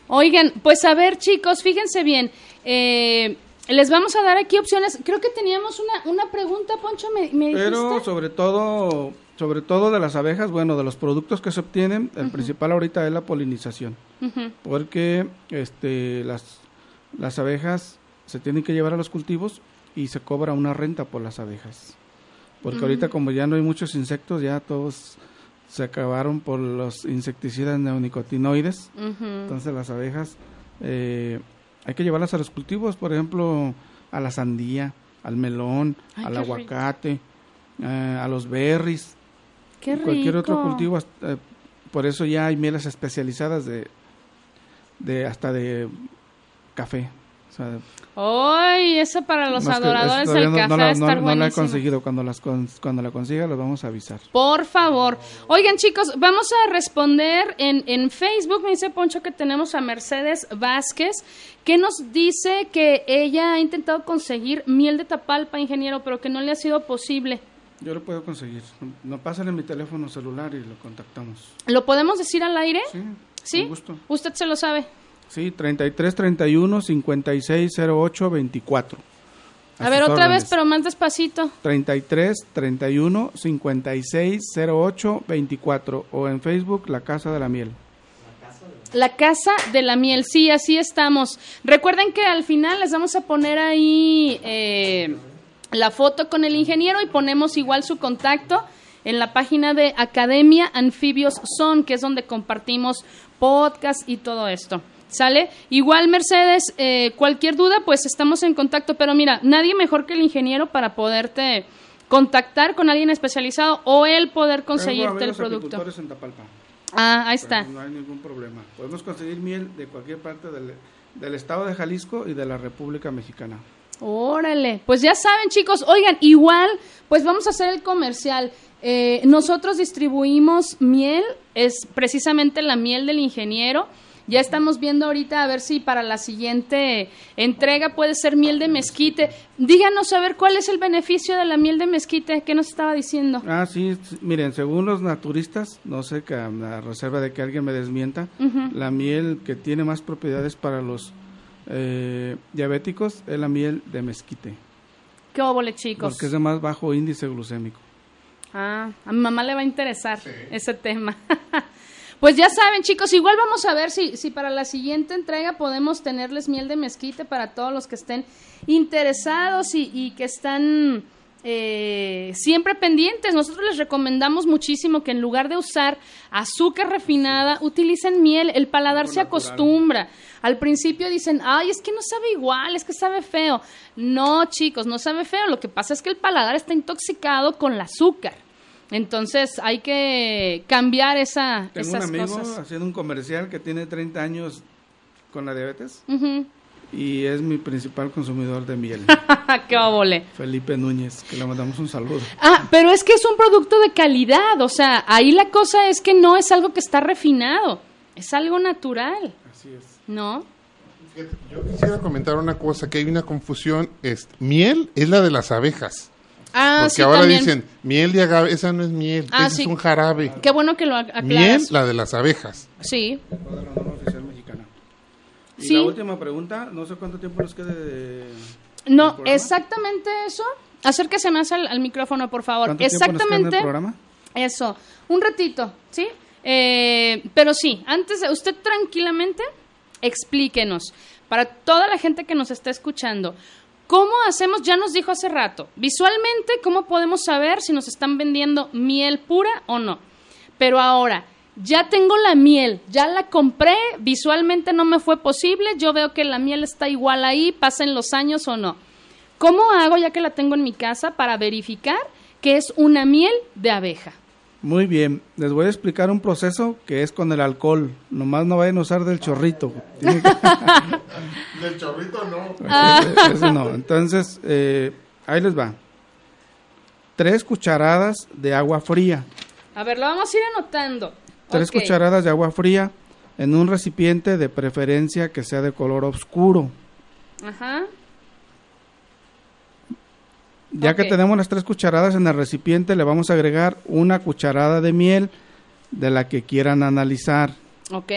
Speaker 1: Oigan, pues a ver, chicos, fíjense bien. eh, les vamos a dar aquí opciones. Creo que teníamos una, una pregunta, Poncho, ¿me, me
Speaker 3: Pero sobre todo, sobre todo de las abejas, bueno, de los productos que se obtienen, el principal ahorita es la polinización. Porque este, las, las abejas se tienen que llevar a los cultivos y se cobra una renta por las abejas. Porque ahorita como ya no hay muchos insectos, ya todos se acabaron por los insecticidas neonicotinoides. Entonces las abejas eh, hay que llevarlas a los cultivos, por ejemplo, a la sandía, al melón,
Speaker 1: Ay,
Speaker 3: al aguacate, eh, a los berries,
Speaker 1: Qué rico.
Speaker 3: cualquier otro cultivo. eh, por eso ya hay mieles especializadas de, de hasta de café. Sea,
Speaker 1: ¡Ay! Esa para los adoradores
Speaker 3: es-
Speaker 1: del café
Speaker 3: no, no
Speaker 1: va a
Speaker 3: la- no-
Speaker 1: estar
Speaker 3: no la he conseguido. Cuando, las cuando la consiga, los vamos a avisar.
Speaker 1: Por favor. Oigan, chicos, vamos a responder en, en Facebook. Me dice Poncho que tenemos a Mercedes Vázquez, que nos dice que ella ha intentado conseguir miel de tapalpa, ingeniero, pero que no le ha sido posible.
Speaker 3: Yo lo puedo conseguir. No pásale mi teléfono celular y lo contactamos.
Speaker 1: ¿Lo podemos decir al aire?
Speaker 3: Sí,
Speaker 1: ¿Sí?
Speaker 3: con gusto.
Speaker 1: Usted se lo sabe.
Speaker 3: Sí, 33 31 56 08 24.
Speaker 1: A ver, otra vez, pero más despacito.
Speaker 3: 33 31 56 08 24 o en Facebook La Casa de la Miel.
Speaker 1: La casa de la miel, sí, así estamos. Recuerden que al final les vamos a poner ahí eh, la foto con el ingeniero y ponemos igual su contacto en la página de Academia Anfibios Son, que es donde compartimos podcast y todo esto. ¿Sale? Igual, Mercedes, eh, cualquier duda, pues estamos en contacto, pero mira, nadie mejor que el ingeniero para poderte contactar con alguien especializado o él poder conseguirte el producto.
Speaker 3: apicultores en Tapalpa.
Speaker 1: Ah, ahí está.
Speaker 3: No hay ningún problema. Podemos conseguir miel de cualquier parte del, del estado de Jalisco y de la República Mexicana.
Speaker 1: Órale, pues ya saben chicos, oigan, igual, pues vamos a hacer el comercial. Eh, nosotros distribuimos miel, es precisamente la miel del ingeniero. Ya estamos viendo ahorita a ver si para la siguiente entrega puede ser miel de mezquite. Díganos a ver cuál es el beneficio de la miel de mezquite, ¿qué nos estaba diciendo?
Speaker 3: Ah, sí, miren, según los naturistas, no sé, que a la reserva de que alguien me desmienta, la miel que tiene más propiedades para los eh, diabéticos es la miel de mezquite,
Speaker 1: ¿Qué óvole chicos?
Speaker 3: porque es de más bajo índice glucémico.
Speaker 1: Ah, a mi mamá le va a interesar ese tema. pues ya saben, chicos, igual vamos a ver si, si para la siguiente entrega podemos tenerles miel de mezquite para todos los que estén interesados y, y que están eh, siempre pendientes. Nosotros les recomendamos muchísimo que en lugar de usar azúcar refinada, utilicen miel. El paladar se acostumbra. Al principio dicen, ay, es que no sabe igual, es que sabe feo. No, chicos, no sabe feo. Lo que pasa es que el paladar está intoxicado con el azúcar. Entonces hay que cambiar esa,
Speaker 3: Tengo
Speaker 1: esas
Speaker 3: un amigo
Speaker 1: cosas.
Speaker 3: haciendo un comercial que tiene 30 años con la diabetes y es mi principal consumidor de miel,
Speaker 1: ¡Qué óvole!
Speaker 3: Felipe Núñez, que le mandamos un saludo.
Speaker 1: Ah, pero es que es un producto de calidad, o sea, ahí la cosa es que no es algo que está refinado, es algo natural,
Speaker 3: Así es.
Speaker 1: ¿no?
Speaker 2: Yo quisiera comentar una cosa, que hay una confusión. Es, miel es la de las abejas.
Speaker 1: Ah,
Speaker 2: porque
Speaker 1: sí,
Speaker 2: ahora
Speaker 1: también.
Speaker 2: dicen, miel de agave, esa no es miel,
Speaker 1: Ah,
Speaker 2: ese
Speaker 1: sí.
Speaker 2: es un jarabe.
Speaker 1: Qué bueno que lo ac- aclaras.
Speaker 2: Miel, la de las abejas.
Speaker 1: Sí.
Speaker 3: Y
Speaker 1: Sí.
Speaker 3: la última pregunta, no sé cuánto tiempo nos quede de...
Speaker 1: No, exactamente eso. Acérquese más al, al micrófono, por favor.
Speaker 3: ¿Cuánto tiempo nos queda en
Speaker 1: Exactamente.
Speaker 3: el programa?
Speaker 1: Eso, un ratito, ¿sí? Eh, pero sí, antes de usted tranquilamente explíquenos, para toda la gente que nos está escuchando, ¿cómo hacemos? Ya nos dijo hace rato, visualmente, ¿cómo podemos saber si nos están vendiendo miel pura o no? Pero ahora, ya tengo la miel, ya la compré, visualmente no me fue posible, yo veo que la miel está igual ahí, pasen los años o no. ¿Cómo hago, ya que la tengo en mi casa, para verificar que es una miel de abeja?
Speaker 3: Muy bien, les voy a explicar un proceso que es con el alcohol. Nomás no vayan a usar del chorrito. Que-
Speaker 2: Del chorrito no.
Speaker 3: Eso no. Entonces, eh, ahí les va. Tres cucharadas de agua fría.
Speaker 1: A ver, lo vamos a ir anotando.
Speaker 3: Tres cucharadas de agua fría en un recipiente de preferencia que sea de color oscuro.
Speaker 1: Ajá.
Speaker 3: Ya que tenemos las tres cucharadas en el recipiente, le vamos a agregar una cucharada de miel de la que quieran analizar.
Speaker 1: Ok.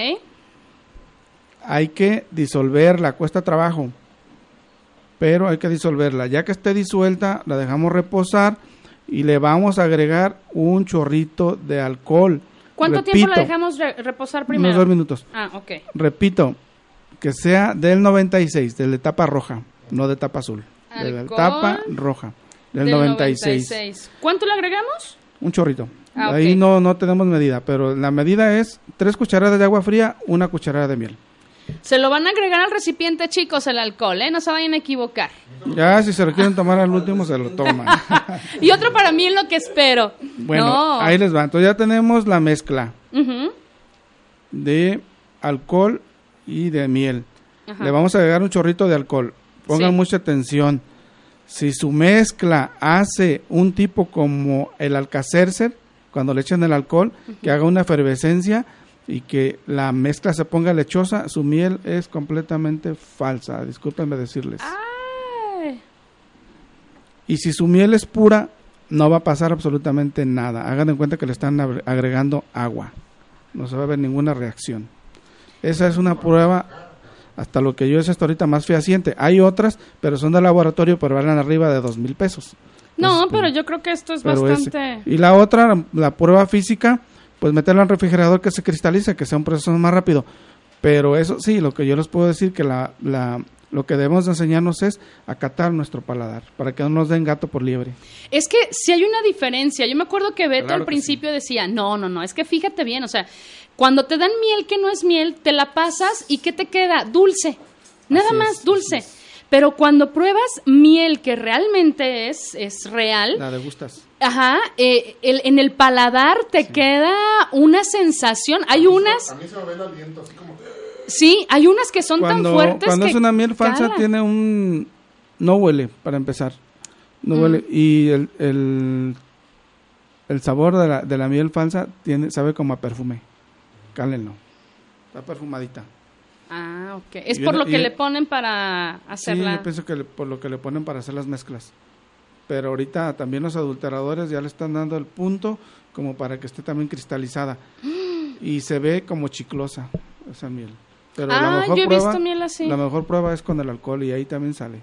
Speaker 3: Hay que disolverla, cuesta trabajo, pero hay que disolverla. Ya que esté disuelta, la dejamos reposar y le vamos a agregar un chorrito de alcohol.
Speaker 1: ¿Cuánto tiempo la dejamos re- reposar
Speaker 3: Unos
Speaker 1: primero?
Speaker 3: dos minutos.
Speaker 1: Ah, ok.
Speaker 3: Repito, que sea del 96, del de tapa roja, no de tapa azul. De la
Speaker 1: Alcohol
Speaker 3: tapa roja, del,
Speaker 1: Del
Speaker 3: 96.
Speaker 1: 96. ¿Cuánto le agregamos?
Speaker 3: Un chorrito.
Speaker 1: Ah,
Speaker 3: Ahí no, no tenemos medida, pero la medida es tres cucharadas de agua fría, una cucharada de miel.
Speaker 1: Se lo van a agregar al recipiente, chicos, el alcohol, ¿eh? No se vayan a equivocar.
Speaker 3: Ya si se lo quieren tomar al último, se lo toman.
Speaker 1: Y otro para mí en lo que espero.
Speaker 3: bueno,
Speaker 1: no.
Speaker 3: ahí les va. Entonces ya tenemos la mezcla de alcohol y de miel.
Speaker 1: Ajá.
Speaker 3: le vamos a agregar un chorrito de alcohol. Pongan
Speaker 1: Sí.
Speaker 3: mucha atención. Si su mezcla hace un tipo como el alcacercer, cuando le echan el alcohol, que haga una efervescencia y que la mezcla se ponga lechosa, su miel es completamente falsa. Discúlpenme decirles.
Speaker 1: Ay.
Speaker 3: Y si su miel es pura, no va a pasar absolutamente nada. Hagan en cuenta que le están agre- agregando agua. No se va a ver ninguna reacción. Esa es una prueba, hasta lo que yo es hasta ahorita más fehaciente. Hay otras, pero son de laboratorio, pero valen arriba de dos mil pesos.
Speaker 1: No,
Speaker 3: Este,
Speaker 1: pero yo creo que esto es
Speaker 3: ese-
Speaker 1: bastante...
Speaker 3: Y la otra, la, la prueba física, pues meterla al refrigerador que se cristalice, que sea un proceso más rápido. Pero eso sí, lo que yo les puedo decir que la, la, lo que debemos de enseñarnos es acatar nuestro paladar, para que no nos den gato por liebre.
Speaker 1: Es que si hay una diferencia. Yo me acuerdo que Beto
Speaker 3: Claro
Speaker 1: al
Speaker 3: que
Speaker 1: principio decía, no, no, no, es que fíjate bien, o sea, cuando te dan miel que no es miel, te la pasas y ¿qué te queda? Dulce. Nada
Speaker 3: Así
Speaker 1: más dulce. Pero cuando pruebas miel que realmente es, es real,
Speaker 3: La degustas.
Speaker 1: ajá, eh, el- en el paladar te queda una sensación. Hay unas,
Speaker 2: A mí se me ve el aliento así como...
Speaker 1: sí, hay unas que son tan fuertes
Speaker 3: cuando
Speaker 1: que
Speaker 3: es una miel falsa,
Speaker 1: cala.
Speaker 3: tiene un... No huele, para empezar. No
Speaker 1: Mm.
Speaker 3: huele. Y el, el, el sabor de la, de la miel falsa tiene, sabe como a perfume. Cálenlo. Está perfumadita.
Speaker 1: Ah, ok. Es
Speaker 3: Y
Speaker 1: por lo que
Speaker 3: y-
Speaker 1: le ponen para
Speaker 3: Sí,
Speaker 1: hacerla.
Speaker 3: yo pienso que le- por lo que le ponen para hacer las mezclas. Pero ahorita también los adulteradores ya le están dando el punto como para que esté también cristalizada. Y se ve como chiclosa esa miel. Pero la
Speaker 1: Ah,
Speaker 3: mejor
Speaker 1: yo he
Speaker 3: prueba,
Speaker 1: visto miel así.
Speaker 3: La mejor prueba es con el alcohol y ahí también sale.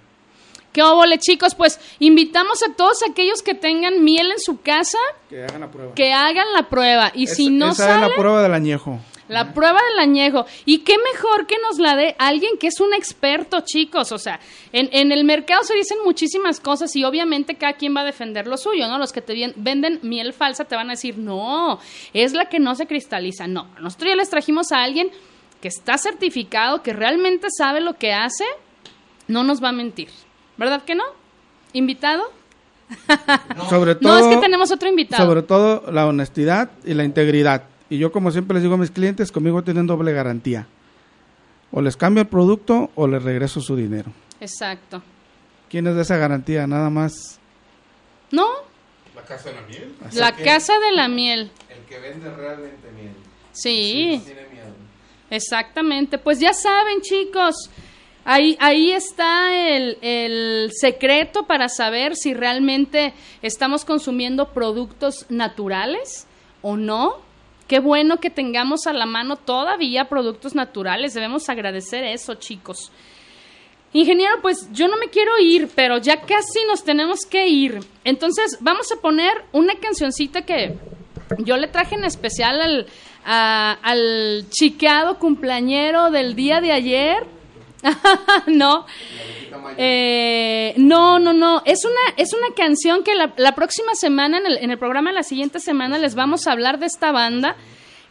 Speaker 1: ¿Qué óvole, chicos? Pues invitamos a todos aquellos que tengan miel en su casa
Speaker 3: Que hagan la prueba.
Speaker 1: que hagan la prueba. Y
Speaker 3: Es-
Speaker 1: si no
Speaker 3: esa
Speaker 1: sale,
Speaker 3: es la prueba del añejo.
Speaker 1: la prueba del añejo. Y qué mejor que nos la dé alguien que es un experto, chicos. O sea, en, en el mercado se dicen muchísimas cosas y obviamente cada quien va a defender lo suyo, ¿no? Los que te venden miel falsa te van a decir, no, es la que no se cristaliza. No, nosotros ya les trajimos a alguien que está certificado, que realmente sabe lo que hace, no nos va a mentir. ¿Verdad que no? ¿Invitado?
Speaker 3: Sobre todo,
Speaker 1: No, es que tenemos otro invitado.
Speaker 3: sobre todo la honestidad y la integridad. Y yo como siempre les digo a mis clientes, conmigo tienen doble garantía. O les cambio el producto o les regreso su dinero.
Speaker 1: Exacto.
Speaker 3: ¿Quién es de esa garantía? Nada más.
Speaker 1: ¿No?
Speaker 2: La casa de la miel.
Speaker 1: La casa de la miel.
Speaker 6: El que vende realmente miel.
Speaker 1: Sí,
Speaker 6: No tiene miedo.
Speaker 1: exactamente. Pues ya saben, chicos. Ahí, ahí está el, el secreto para saber si realmente estamos consumiendo productos naturales o no. Qué bueno que tengamos a la mano todavía productos naturales. Debemos agradecer eso, chicos. Ingeniero, pues yo no me quiero ir, pero ya casi nos tenemos que ir. Entonces, vamos a poner una cancioncita que yo le traje en especial al, a- al chiqueado cumpleañero del día de ayer. no. Eh, no, no, no. Es una, es una canción que la, próxima semana, en el, en el programa la siguiente semana, les vamos a hablar de esta banda.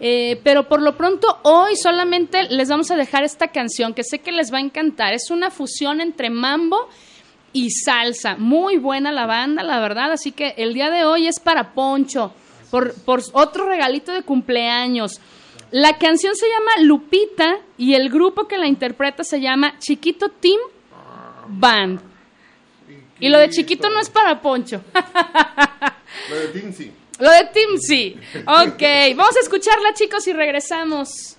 Speaker 1: Eh, pero por lo pronto, hoy solamente les vamos a dejar esta canción que sé que les va a encantar. Es una fusión entre mambo y salsa. Muy buena la banda, la verdad. Así que el día de hoy es para Poncho, por, por otro regalito de cumpleaños. La canción se llama Lupita y el grupo que la interpreta se llama Chiquito Team Band. Y lo de chiquito no es para Poncho.
Speaker 2: Lo de Tinsi.
Speaker 1: Lo de Team sí. Ok, vamos a escucharla chicos y regresamos.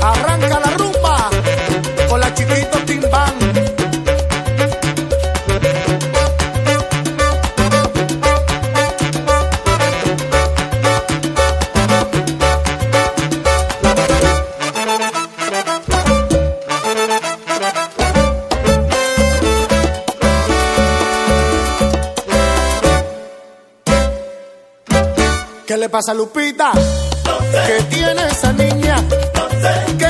Speaker 7: Arranca la rumba con la chiquito ¿Qué le pasa a Lupita? ¿Qué tiene esa niña? ¿Qué es lo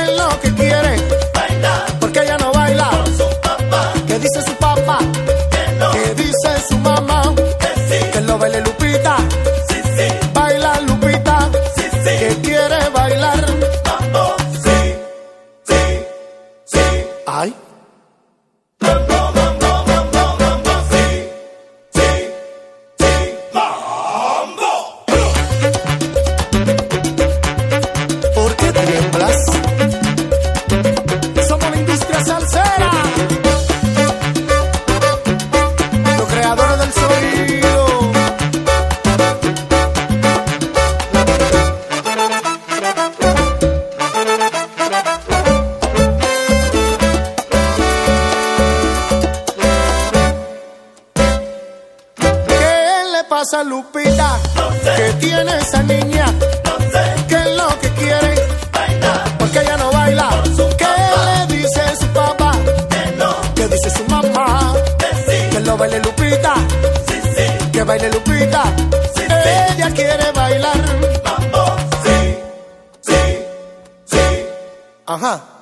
Speaker 7: le pasa a Lupita? ¿Qué tiene esa niña? ¿Qué es lo que quiere? Porque ella no baila. ¿Qué le dice su papá? ¿Qué dice su mamá? Que lo baile Lupita. Que baile Lupita. Ella quiere bailar. Ajá.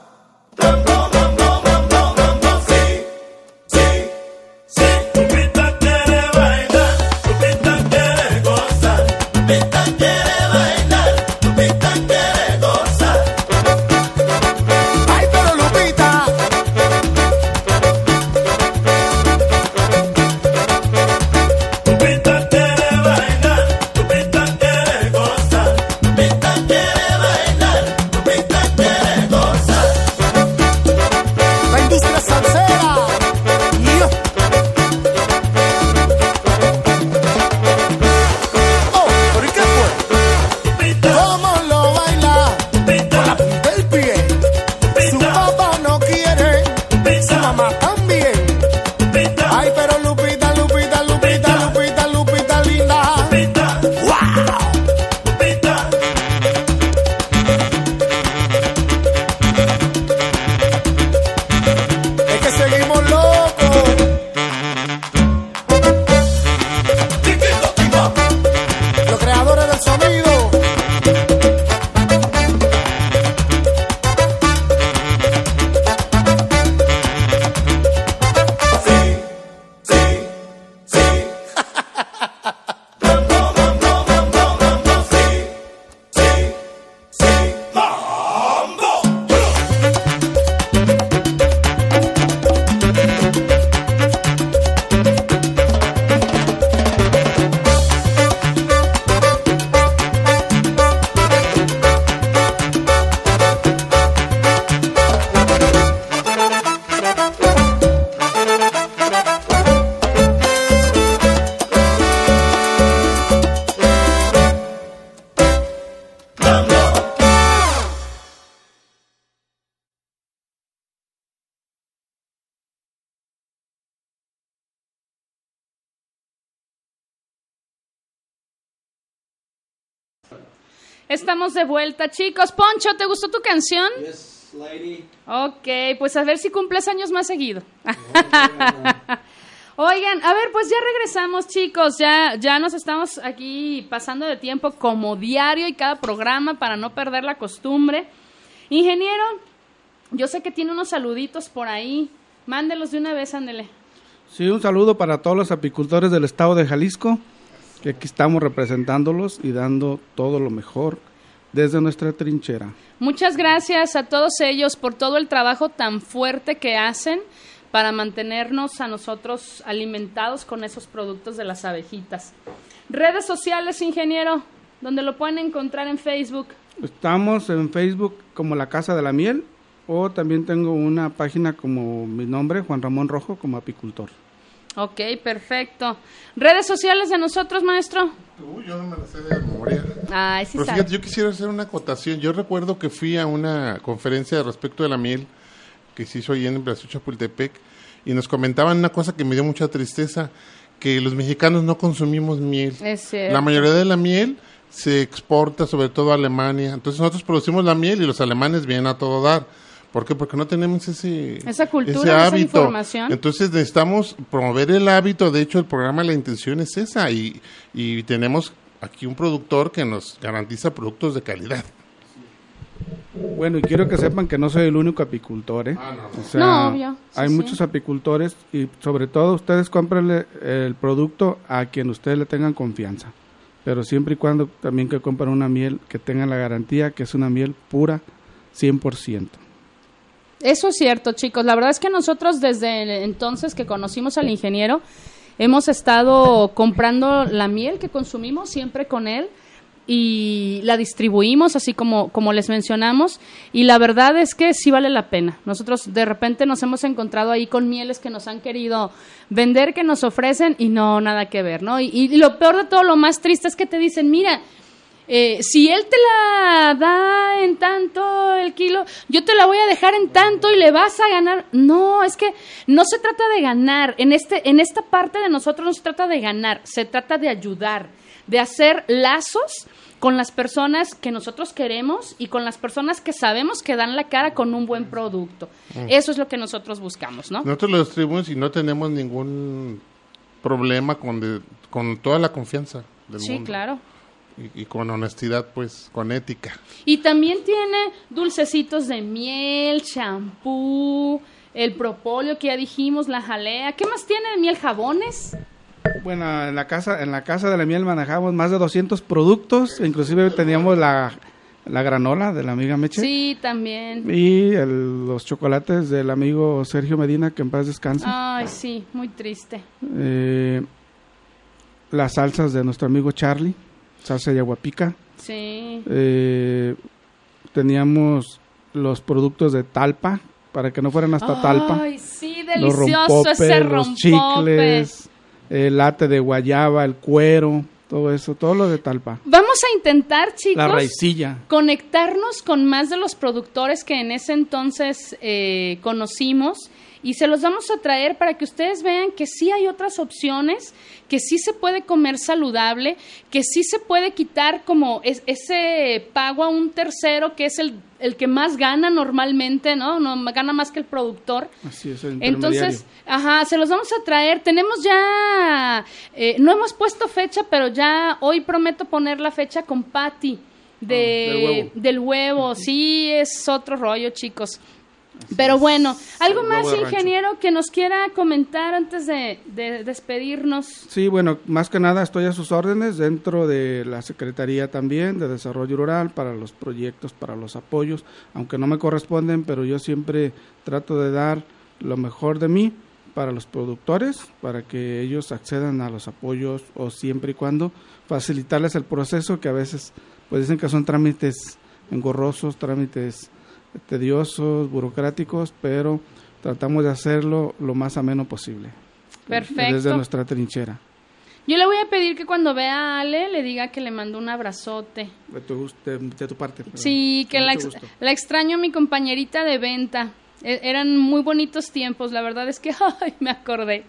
Speaker 1: Vuelta, chicos. Poncho, ¿te gustó tu canción?
Speaker 6: Yes, lady.
Speaker 1: Ok, pues a ver si cumples años más seguido. Oigan, a ver, pues ya regresamos, chicos. Ya, ya nos estamos aquí pasando de tiempo como diario y cada programa para no perder la costumbre. Ingeniero, yo sé que tiene unos saluditos por ahí. Mándelos de una vez, ándele.
Speaker 3: Sí, un saludo para todos los apicultores del estado de Jalisco, que aquí estamos representándolos y dando todo lo mejor desde nuestra trinchera.
Speaker 1: Muchas gracias a todos ellos por todo el trabajo tan fuerte que hacen para mantenernos a nosotros alimentados con esos productos de las abejitas. Redes sociales, ingeniero, donde lo pueden encontrar en Facebook.
Speaker 3: Estamos en Facebook como La Casa de la Miel o también tengo una página como mi nombre, Juan Ramón Rojo, como apicultor.
Speaker 1: Ok, perfecto. Redes sociales de nosotros, maestro.
Speaker 2: Uy, yo no me la sé de memoria.
Speaker 1: Ay, sí
Speaker 2: Pero
Speaker 1: sabe.
Speaker 2: fíjate, yo quisiera hacer una acotación. Yo recuerdo que fui a una conferencia respecto de la miel que se hizo ahí en Brasil Chapultepec y nos comentaban una cosa que me dio mucha tristeza, que los mexicanos no consumimos miel.
Speaker 1: Es cierto.
Speaker 2: La mayoría de la miel se exporta sobre todo a Alemania. Entonces nosotros producimos la miel y los alemanes vienen a todo dar. ¿Por qué? Porque no tenemos ese,
Speaker 1: Esa cultura,
Speaker 2: ese
Speaker 1: esa
Speaker 2: hábito.
Speaker 1: información.
Speaker 2: Entonces necesitamos promover el hábito. De hecho, el programa La Intención es esa. Y, y tenemos aquí un productor que nos garantiza productos de calidad.
Speaker 3: Bueno, y quiero que sepan que no soy el único apicultor, ¿eh? O sea,
Speaker 1: No, obvio. Sí,
Speaker 3: hay
Speaker 1: sí.
Speaker 3: muchos apicultores y sobre todo ustedes cómprenle el producto a quien ustedes le tengan confianza. Pero siempre y cuando también que compren una miel que tengan la garantía que es una miel pura 100%.
Speaker 1: Eso es cierto, chicos. La verdad es que nosotros desde entonces que conocimos al ingeniero hemos estado comprando la miel que consumimos siempre con él y la distribuimos así como, como les mencionamos y la verdad es que sí vale la pena. Nosotros de repente nos hemos encontrado ahí con mieles que nos han querido vender, que nos ofrecen y no, nada que ver, ¿no? Y, y lo peor de todo, lo más triste es que te dicen, mira, eh, si él te la da en tanto el kilo, yo te la voy a dejar en tanto y le vas a ganar. No, es que no se trata de ganar. En, este, en esta parte de nosotros no se trata de ganar, se trata de ayudar, de hacer lazos con las personas que nosotros queremos y con las personas que sabemos que dan la cara con un buen producto. Eso es lo que nosotros buscamos, ¿no?
Speaker 2: Nosotros lo distribuimos y no tenemos ningún problema con, de- con toda la confianza del
Speaker 1: Sí,
Speaker 2: mundo.
Speaker 1: claro.
Speaker 2: Y, y con honestidad, pues, con ética.
Speaker 1: Y también tiene dulcecitos de miel, champú, el propóleo que ya dijimos, la jalea. ¿Qué más tiene de miel? ¿Jabones?
Speaker 3: Bueno, en la casa, en la casa de la miel manejamos más de 200 productos, inclusive teníamos la, la granola de la amiga Meche
Speaker 1: Sí, también.
Speaker 3: y el- los chocolates del amigo Sergio Medina, que en paz descanse.
Speaker 1: Ay, sí, muy triste.
Speaker 3: Eh, las salsas de nuestro amigo Charlie, salsa de aguapica.
Speaker 1: Sí.
Speaker 3: Eh, teníamos los productos de Talpa, para que no fueran hasta Talpa.
Speaker 1: Ay, sí,
Speaker 3: Los
Speaker 1: delicioso ese
Speaker 3: rompopes, los
Speaker 1: rompope.
Speaker 3: chicles, el latte de guayaba, el cuero, todo eso, todo lo de Talpa.
Speaker 1: Vamos a intentar, chicos.
Speaker 3: La raicilla.
Speaker 1: conectarnos con más de los productores que en ese entonces eh, conocimos y se los vamos a traer para que ustedes vean que sí hay otras opciones, que sí se puede comer saludable, que sí se puede quitar como es- ese pago a un tercero que es el, el que más gana normalmente, ¿no? no gana más que el productor.
Speaker 3: Así es, el.
Speaker 1: Entonces, ajá, se los vamos a traer. Tenemos ya, eh, no hemos puesto fecha, pero ya hoy prometo poner la fecha con Patty de,
Speaker 3: Ah, del huevo.
Speaker 1: del huevo. Sí, es otro rollo, chicos. Pero bueno, algo más, ingeniero, que nos quiera comentar antes de, de despedirnos.
Speaker 3: Sí, bueno, más que nada estoy a sus órdenes dentro de la Secretaría también de Desarrollo Rural para los proyectos, para los apoyos, aunque no me corresponden, pero yo siempre trato de dar lo mejor de mí para los productores, para que ellos accedan a los apoyos o siempre y cuando facilitarles el proceso que a veces pues dicen que son trámites engorrosos, trámites tediosos, burocráticos, pero tratamos de hacerlo lo más ameno posible.
Speaker 1: Perfecto.
Speaker 3: Desde nuestra trinchera.
Speaker 1: Yo le voy a pedir que cuando vea a Ale le diga que le mando un abrazote.
Speaker 3: De tu, gust- de, de tu parte. perdón.
Speaker 1: Sí, que la, ex- la extraño a mi compañerita de venta. E- eran muy bonitos tiempos, la verdad es que ay, me acordé.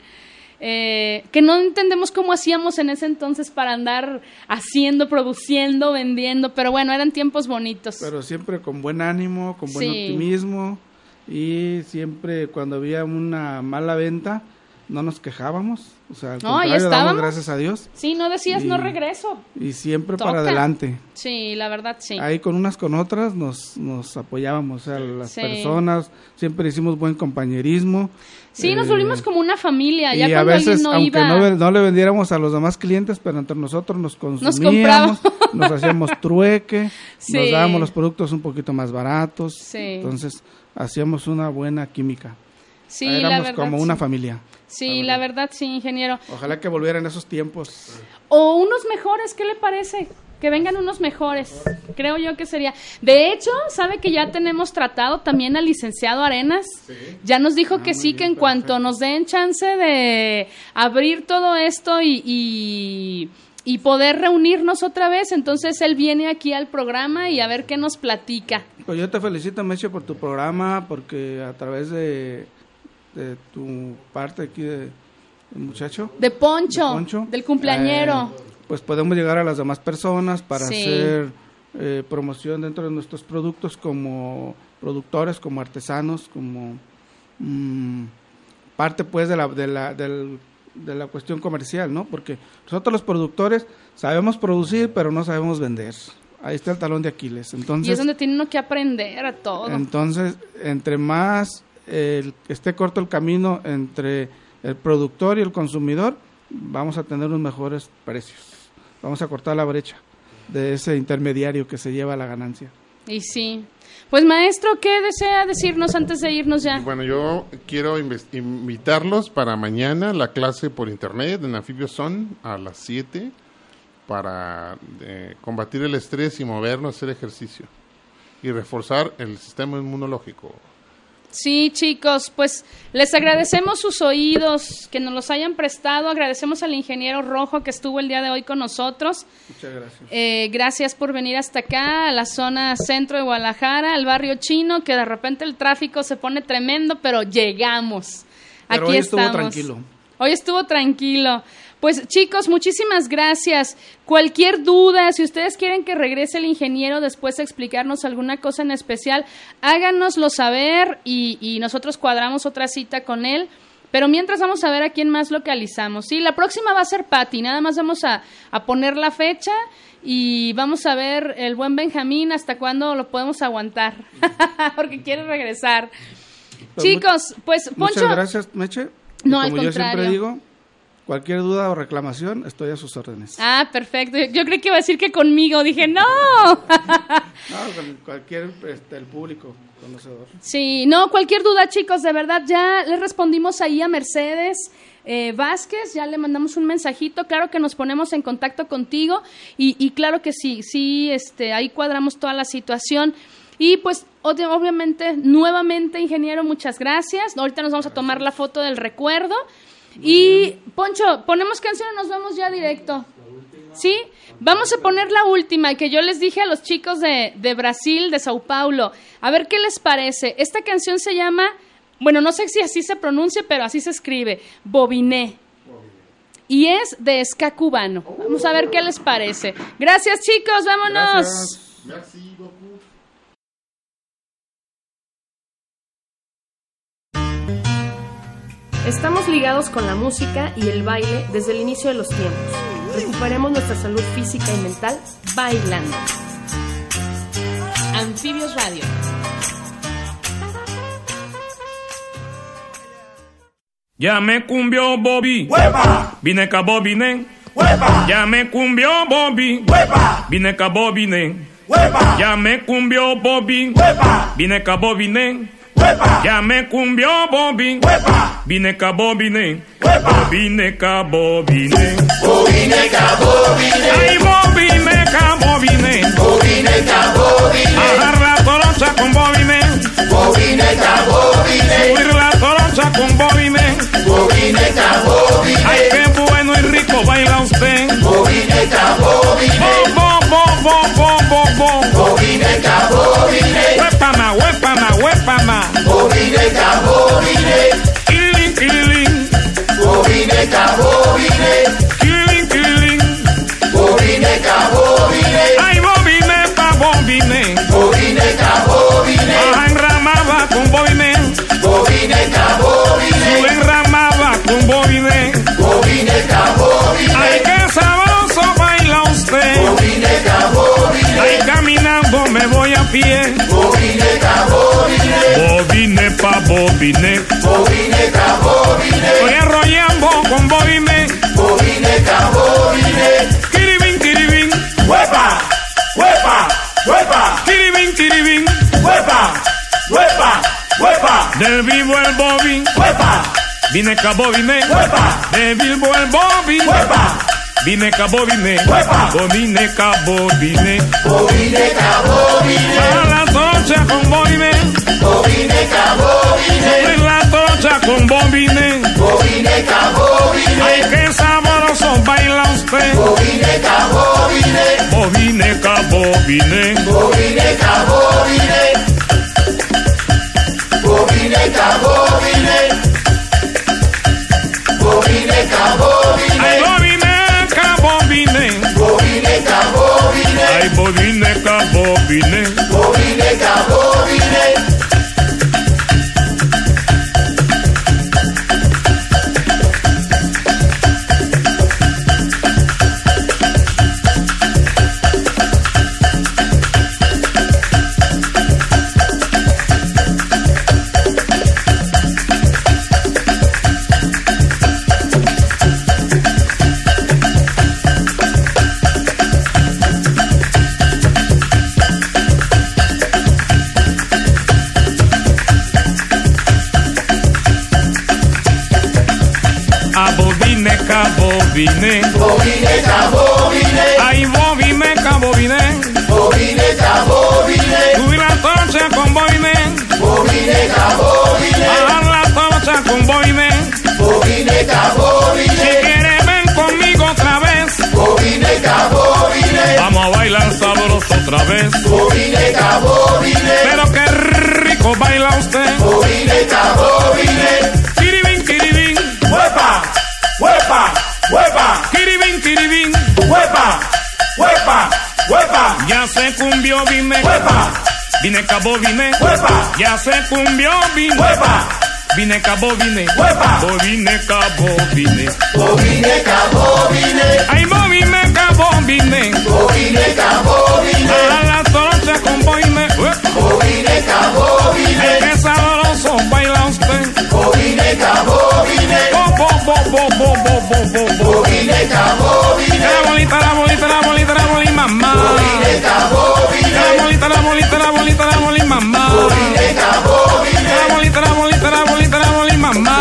Speaker 1: Eh, que no entendemos cómo hacíamos en ese entonces para andar haciendo, produciendo, vendiendo, pero bueno, eran tiempos bonitos.
Speaker 3: Pero siempre con buen ánimo, con buen
Speaker 1: Sí.
Speaker 3: optimismo y siempre cuando había una mala venta no nos quejábamos. O sea, al
Speaker 1: No, estábamos.
Speaker 3: gracias a Dios
Speaker 1: sí, no decías no
Speaker 3: Y-
Speaker 1: regreso.
Speaker 3: y siempre
Speaker 1: Toca.
Speaker 3: para adelante.
Speaker 1: Sí, la verdad sí.
Speaker 3: Ahí con unas con otras nos, nos apoyábamos, o sea, las
Speaker 1: Sí.
Speaker 3: personas, siempre hicimos buen compañerismo.
Speaker 1: Sí, nos
Speaker 3: Eh,
Speaker 1: volvimos como una familia. Ya
Speaker 3: y a
Speaker 1: cuando
Speaker 3: veces,
Speaker 1: alguien no
Speaker 3: aunque
Speaker 1: iba.
Speaker 3: no, no le vendiéramos a los demás clientes, pero entre nosotros nos consumíamos,
Speaker 1: comprábamos.
Speaker 3: nos hacíamos trueque,
Speaker 1: Sí.
Speaker 3: nos dábamos los productos un poquito más baratos.
Speaker 1: Sí.
Speaker 3: Entonces, hacíamos una buena química.
Speaker 1: sí, la
Speaker 3: Éramos
Speaker 1: verdad.
Speaker 3: como una familia.
Speaker 1: Sí, la verdad sí, ingeniero.
Speaker 3: Ojalá que volvieran esos tiempos.
Speaker 1: O unos mejores, ¿qué le parece? Que vengan unos mejores. Creo yo que sería. De hecho, sabe que ya tenemos tratado también al licenciado Arenas. Ya nos dijo que sí, que en cuanto nos den chance de abrir todo esto y, y, y poder reunirnos otra vez, entonces él viene aquí al programa y a ver qué nos platica.
Speaker 3: Pues yo te felicito, Meche, por tu programa, porque a través de, de tu parte aquí de, muchacho,
Speaker 1: De Poncho,
Speaker 3: de Poncho,
Speaker 1: del cumpleañero.
Speaker 3: eh, pues podemos llegar a las demás personas para
Speaker 1: Sí.
Speaker 3: hacer eh, promoción dentro de nuestros productos como productores, como artesanos, como mm, parte pues de la, de la, del- de la cuestión comercial, ¿no? Porque nosotros los productores sabemos producir, pero no sabemos vender. Ahí está el talón de Aquiles. Entonces,
Speaker 1: y es donde tiene uno que aprender a todo.
Speaker 3: entonces, entre más el- esté corto el camino entre el productor y el consumidor, vamos a tener unos mejores precios. Vamos a cortar la brecha de ese intermediario que se lleva la ganancia.
Speaker 1: Y sí. Pues maestro, ¿qué desea decirnos antes de irnos ya?
Speaker 2: Bueno, yo quiero invitarlos para mañana la clase por internet en Anfibios Son a las 7 para eh, combatir el estrés y movernos, hacer ejercicio y reforzar el sistema inmunológico.
Speaker 1: Sí, chicos, pues les agradecemos sus oídos, que nos los hayan prestado. Agradecemos al ingeniero Rojo que estuvo el día de hoy con nosotros.
Speaker 3: Muchas gracias.
Speaker 1: Eh, gracias por venir hasta acá, a la zona centro de Guadalajara, al barrio chino, que de repente el tráfico se pone tremendo, pero llegamos.
Speaker 3: Pero
Speaker 1: Aquí
Speaker 3: hoy estuvo
Speaker 1: estamos.
Speaker 3: tranquilo.
Speaker 1: Hoy estuvo tranquilo. Pues chicos, muchísimas gracias. Cualquier duda, si ustedes quieren que regrese el ingeniero después a explicarnos alguna cosa en especial, háganoslo saber y, y nosotros cuadramos otra cita con él. Pero mientras vamos a ver a quién más localizamos. Sí, la próxima va a ser Patty. Nada más vamos a, a poner la fecha y vamos a ver el buen Benjamín hasta cuándo lo podemos aguantar. Porque quiere regresar.
Speaker 3: Pues
Speaker 1: Chicos, pues Poncho.
Speaker 3: Muchas gracias, Meche.
Speaker 1: No, al
Speaker 3: como yo siempre
Speaker 1: contrario.
Speaker 3: digo, cualquier duda o reclamación, estoy a sus órdenes.
Speaker 1: Ah, perfecto. Yo creí que iba a decir que conmigo. Dije, no.
Speaker 3: No, con cualquier, este, el público conocedor.
Speaker 1: Sí, no, cualquier duda, chicos, de verdad, ya le respondimos ahí a Mercedes eh, Vázquez, ya le mandamos un mensajito, claro que nos ponemos en contacto contigo y, y claro que sí, sí, este, ahí cuadramos toda la situación. Y pues, obvi- obviamente, nuevamente, ingeniero, muchas gracias. Ahorita nos vamos a tomar la foto del recuerdo. Y, Poncho, ponemos canción y nos vamos ya directo. ¿Sí? Vamos a poner la última que yo les dije a los chicos de, de Brasil, de Sao Paulo. A ver qué les parece. Esta canción se llama, bueno, no sé si así se pronuncia, pero así se escribe, Bobiné. Y es de ska cubano. Vamos a ver qué les parece. Gracias, chicos, vámonos.
Speaker 3: Gracias.
Speaker 8: Estamos ligados con la música y el baile desde el inicio de los tiempos. Recuperemos nuestra salud física y mental bailando. Anfibios Radio.
Speaker 9: Ya me cumbió Bobby.
Speaker 10: ¡Huepa!
Speaker 9: Vine ca Bobine.
Speaker 10: ¡Huepa!
Speaker 9: Ya me cumbió Bobby.
Speaker 10: ¡Huepa!
Speaker 9: Vine ca Bobine.
Speaker 10: ¡Huepa!
Speaker 9: Ya me cumbió Bobby.
Speaker 10: ¡Huepa!
Speaker 9: Vine ca Bobine. Ya me cumbió Bobby.
Speaker 10: ¡Huepa!
Speaker 9: Vine ca Bobine.
Speaker 10: ¡Huepa!
Speaker 9: Vine ca Bobine.
Speaker 10: Bobine ca bobine,
Speaker 9: Ay, Bobine ca Bobine.
Speaker 10: bobine ca bobine,
Speaker 9: Agarrar la torocha con Bobine.
Speaker 10: bobine ca bobine,
Speaker 9: Subir la torocha con Bobine.
Speaker 10: bobine ca bobine,
Speaker 9: Ay, qué bueno y rico baila usted.
Speaker 10: bobine ca bobine,
Speaker 9: Bo, bo, bo, bo, bo, bo, bo.
Speaker 10: bobine ca bobine,
Speaker 9: Huépama, huépama, huépama.
Speaker 10: bobine
Speaker 9: Killing, killing,
Speaker 10: bobine ca bobine,
Speaker 9: killing, killing.
Speaker 10: bobine ca bobine,
Speaker 9: Ay, bobine pa bobine.
Speaker 10: bobine ca bobine,
Speaker 9: Ah, enramaba con bobine.
Speaker 10: bobine ca bobine,
Speaker 9: Tú enramaba con bobine.
Speaker 10: bobine ca bobine,
Speaker 9: Ay, qué pie.
Speaker 10: bobine ca bobine,
Speaker 9: Bobine pa bobine.
Speaker 10: bobine ca bobine,
Speaker 9: Estoy arrollando con bobine.
Speaker 10: bobine ca bobine.
Speaker 9: Kiribin, kiribin.
Speaker 10: ¡Huepa! ¡Huepa! ¡Huepa!
Speaker 9: Kiribin, kiribin.
Speaker 10: ¡Huepa! ¡Huepa! ¡Huepa!
Speaker 9: Del vivo el bobby.
Speaker 10: ¡Huepa!
Speaker 9: Vine ca bobine.
Speaker 10: ¡Huepa!
Speaker 9: De Bilbo el bobby.
Speaker 10: ¡Huepa!
Speaker 9: Vine ca bobine.
Speaker 10: Huepa.
Speaker 9: Bobine ca bobine.
Speaker 10: Bobine ca bobine,
Speaker 9: A la tocha con bobine.
Speaker 10: bobine ca bobine,
Speaker 9: En la tocha con bobine.
Speaker 10: bobine ca bobine,
Speaker 9: Ay, qué sabroso baila usted.
Speaker 10: bobine ca bobine,
Speaker 9: Bobine ca bobine.
Speaker 10: bobine bobine. bobiné. Bobiné, ya bobiné.
Speaker 9: Ay, bobiné, ya bobiné. Bobiné,
Speaker 10: ya bobiné. Subí
Speaker 9: la torcha con bobiné.
Speaker 10: Bobiné, ya bobiné.
Speaker 9: Bajar la torcha con
Speaker 10: bobiné. Bobiné, ya bobiné.
Speaker 9: Si quieres ven conmigo otra vez.
Speaker 10: Bobiné, ya bobiné.
Speaker 9: Vamos a bailar sabroso otra vez. cumbió, vime.
Speaker 10: ¡Huepa!
Speaker 9: Vine cabo, vine.
Speaker 10: ¡Huepa!
Speaker 9: Ya se cumbió, vine.
Speaker 10: ¡Huepa!
Speaker 9: Vine cabo, vine.
Speaker 10: ¡Huepa!
Speaker 9: Bovine cabo, vine.
Speaker 10: Bovine cabo, vine.
Speaker 9: Ay, bovine cabo, vine.
Speaker 10: Bovine cabo, vine.
Speaker 9: A la torta con boime.
Speaker 10: Eh.
Speaker 9: Cabo,
Speaker 10: vine.
Speaker 9: Ay, qué sabroso baila usted.
Speaker 10: Cabo, vine.
Speaker 9: Bo, bo, bo, bo, bo, bo, bo, bo.
Speaker 10: Cabo, vine.
Speaker 9: La bolita, la bolita, la bolita mamá. La bolita, la bolita, la bolita, la bolita, mamá. La bolita, la bolita, la bolita, la bolita, mamá.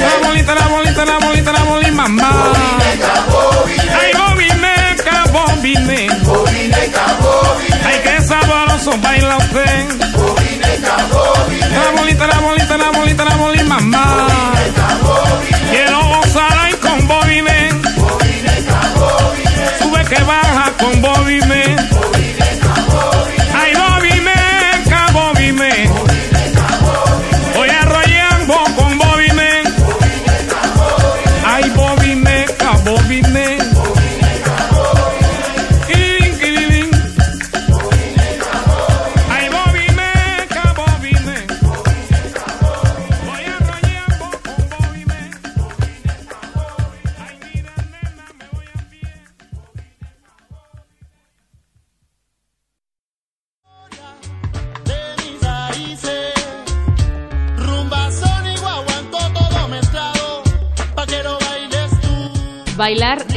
Speaker 9: La bolita, la bolita, la bolita, la bolita, mamá. Ay, bobineca, bobine.
Speaker 10: Bobineca, bobine.
Speaker 9: Ay, qué sabroso baila usted. La bolita, la bolita, la bolita, la bolita, mamá. con Bobby me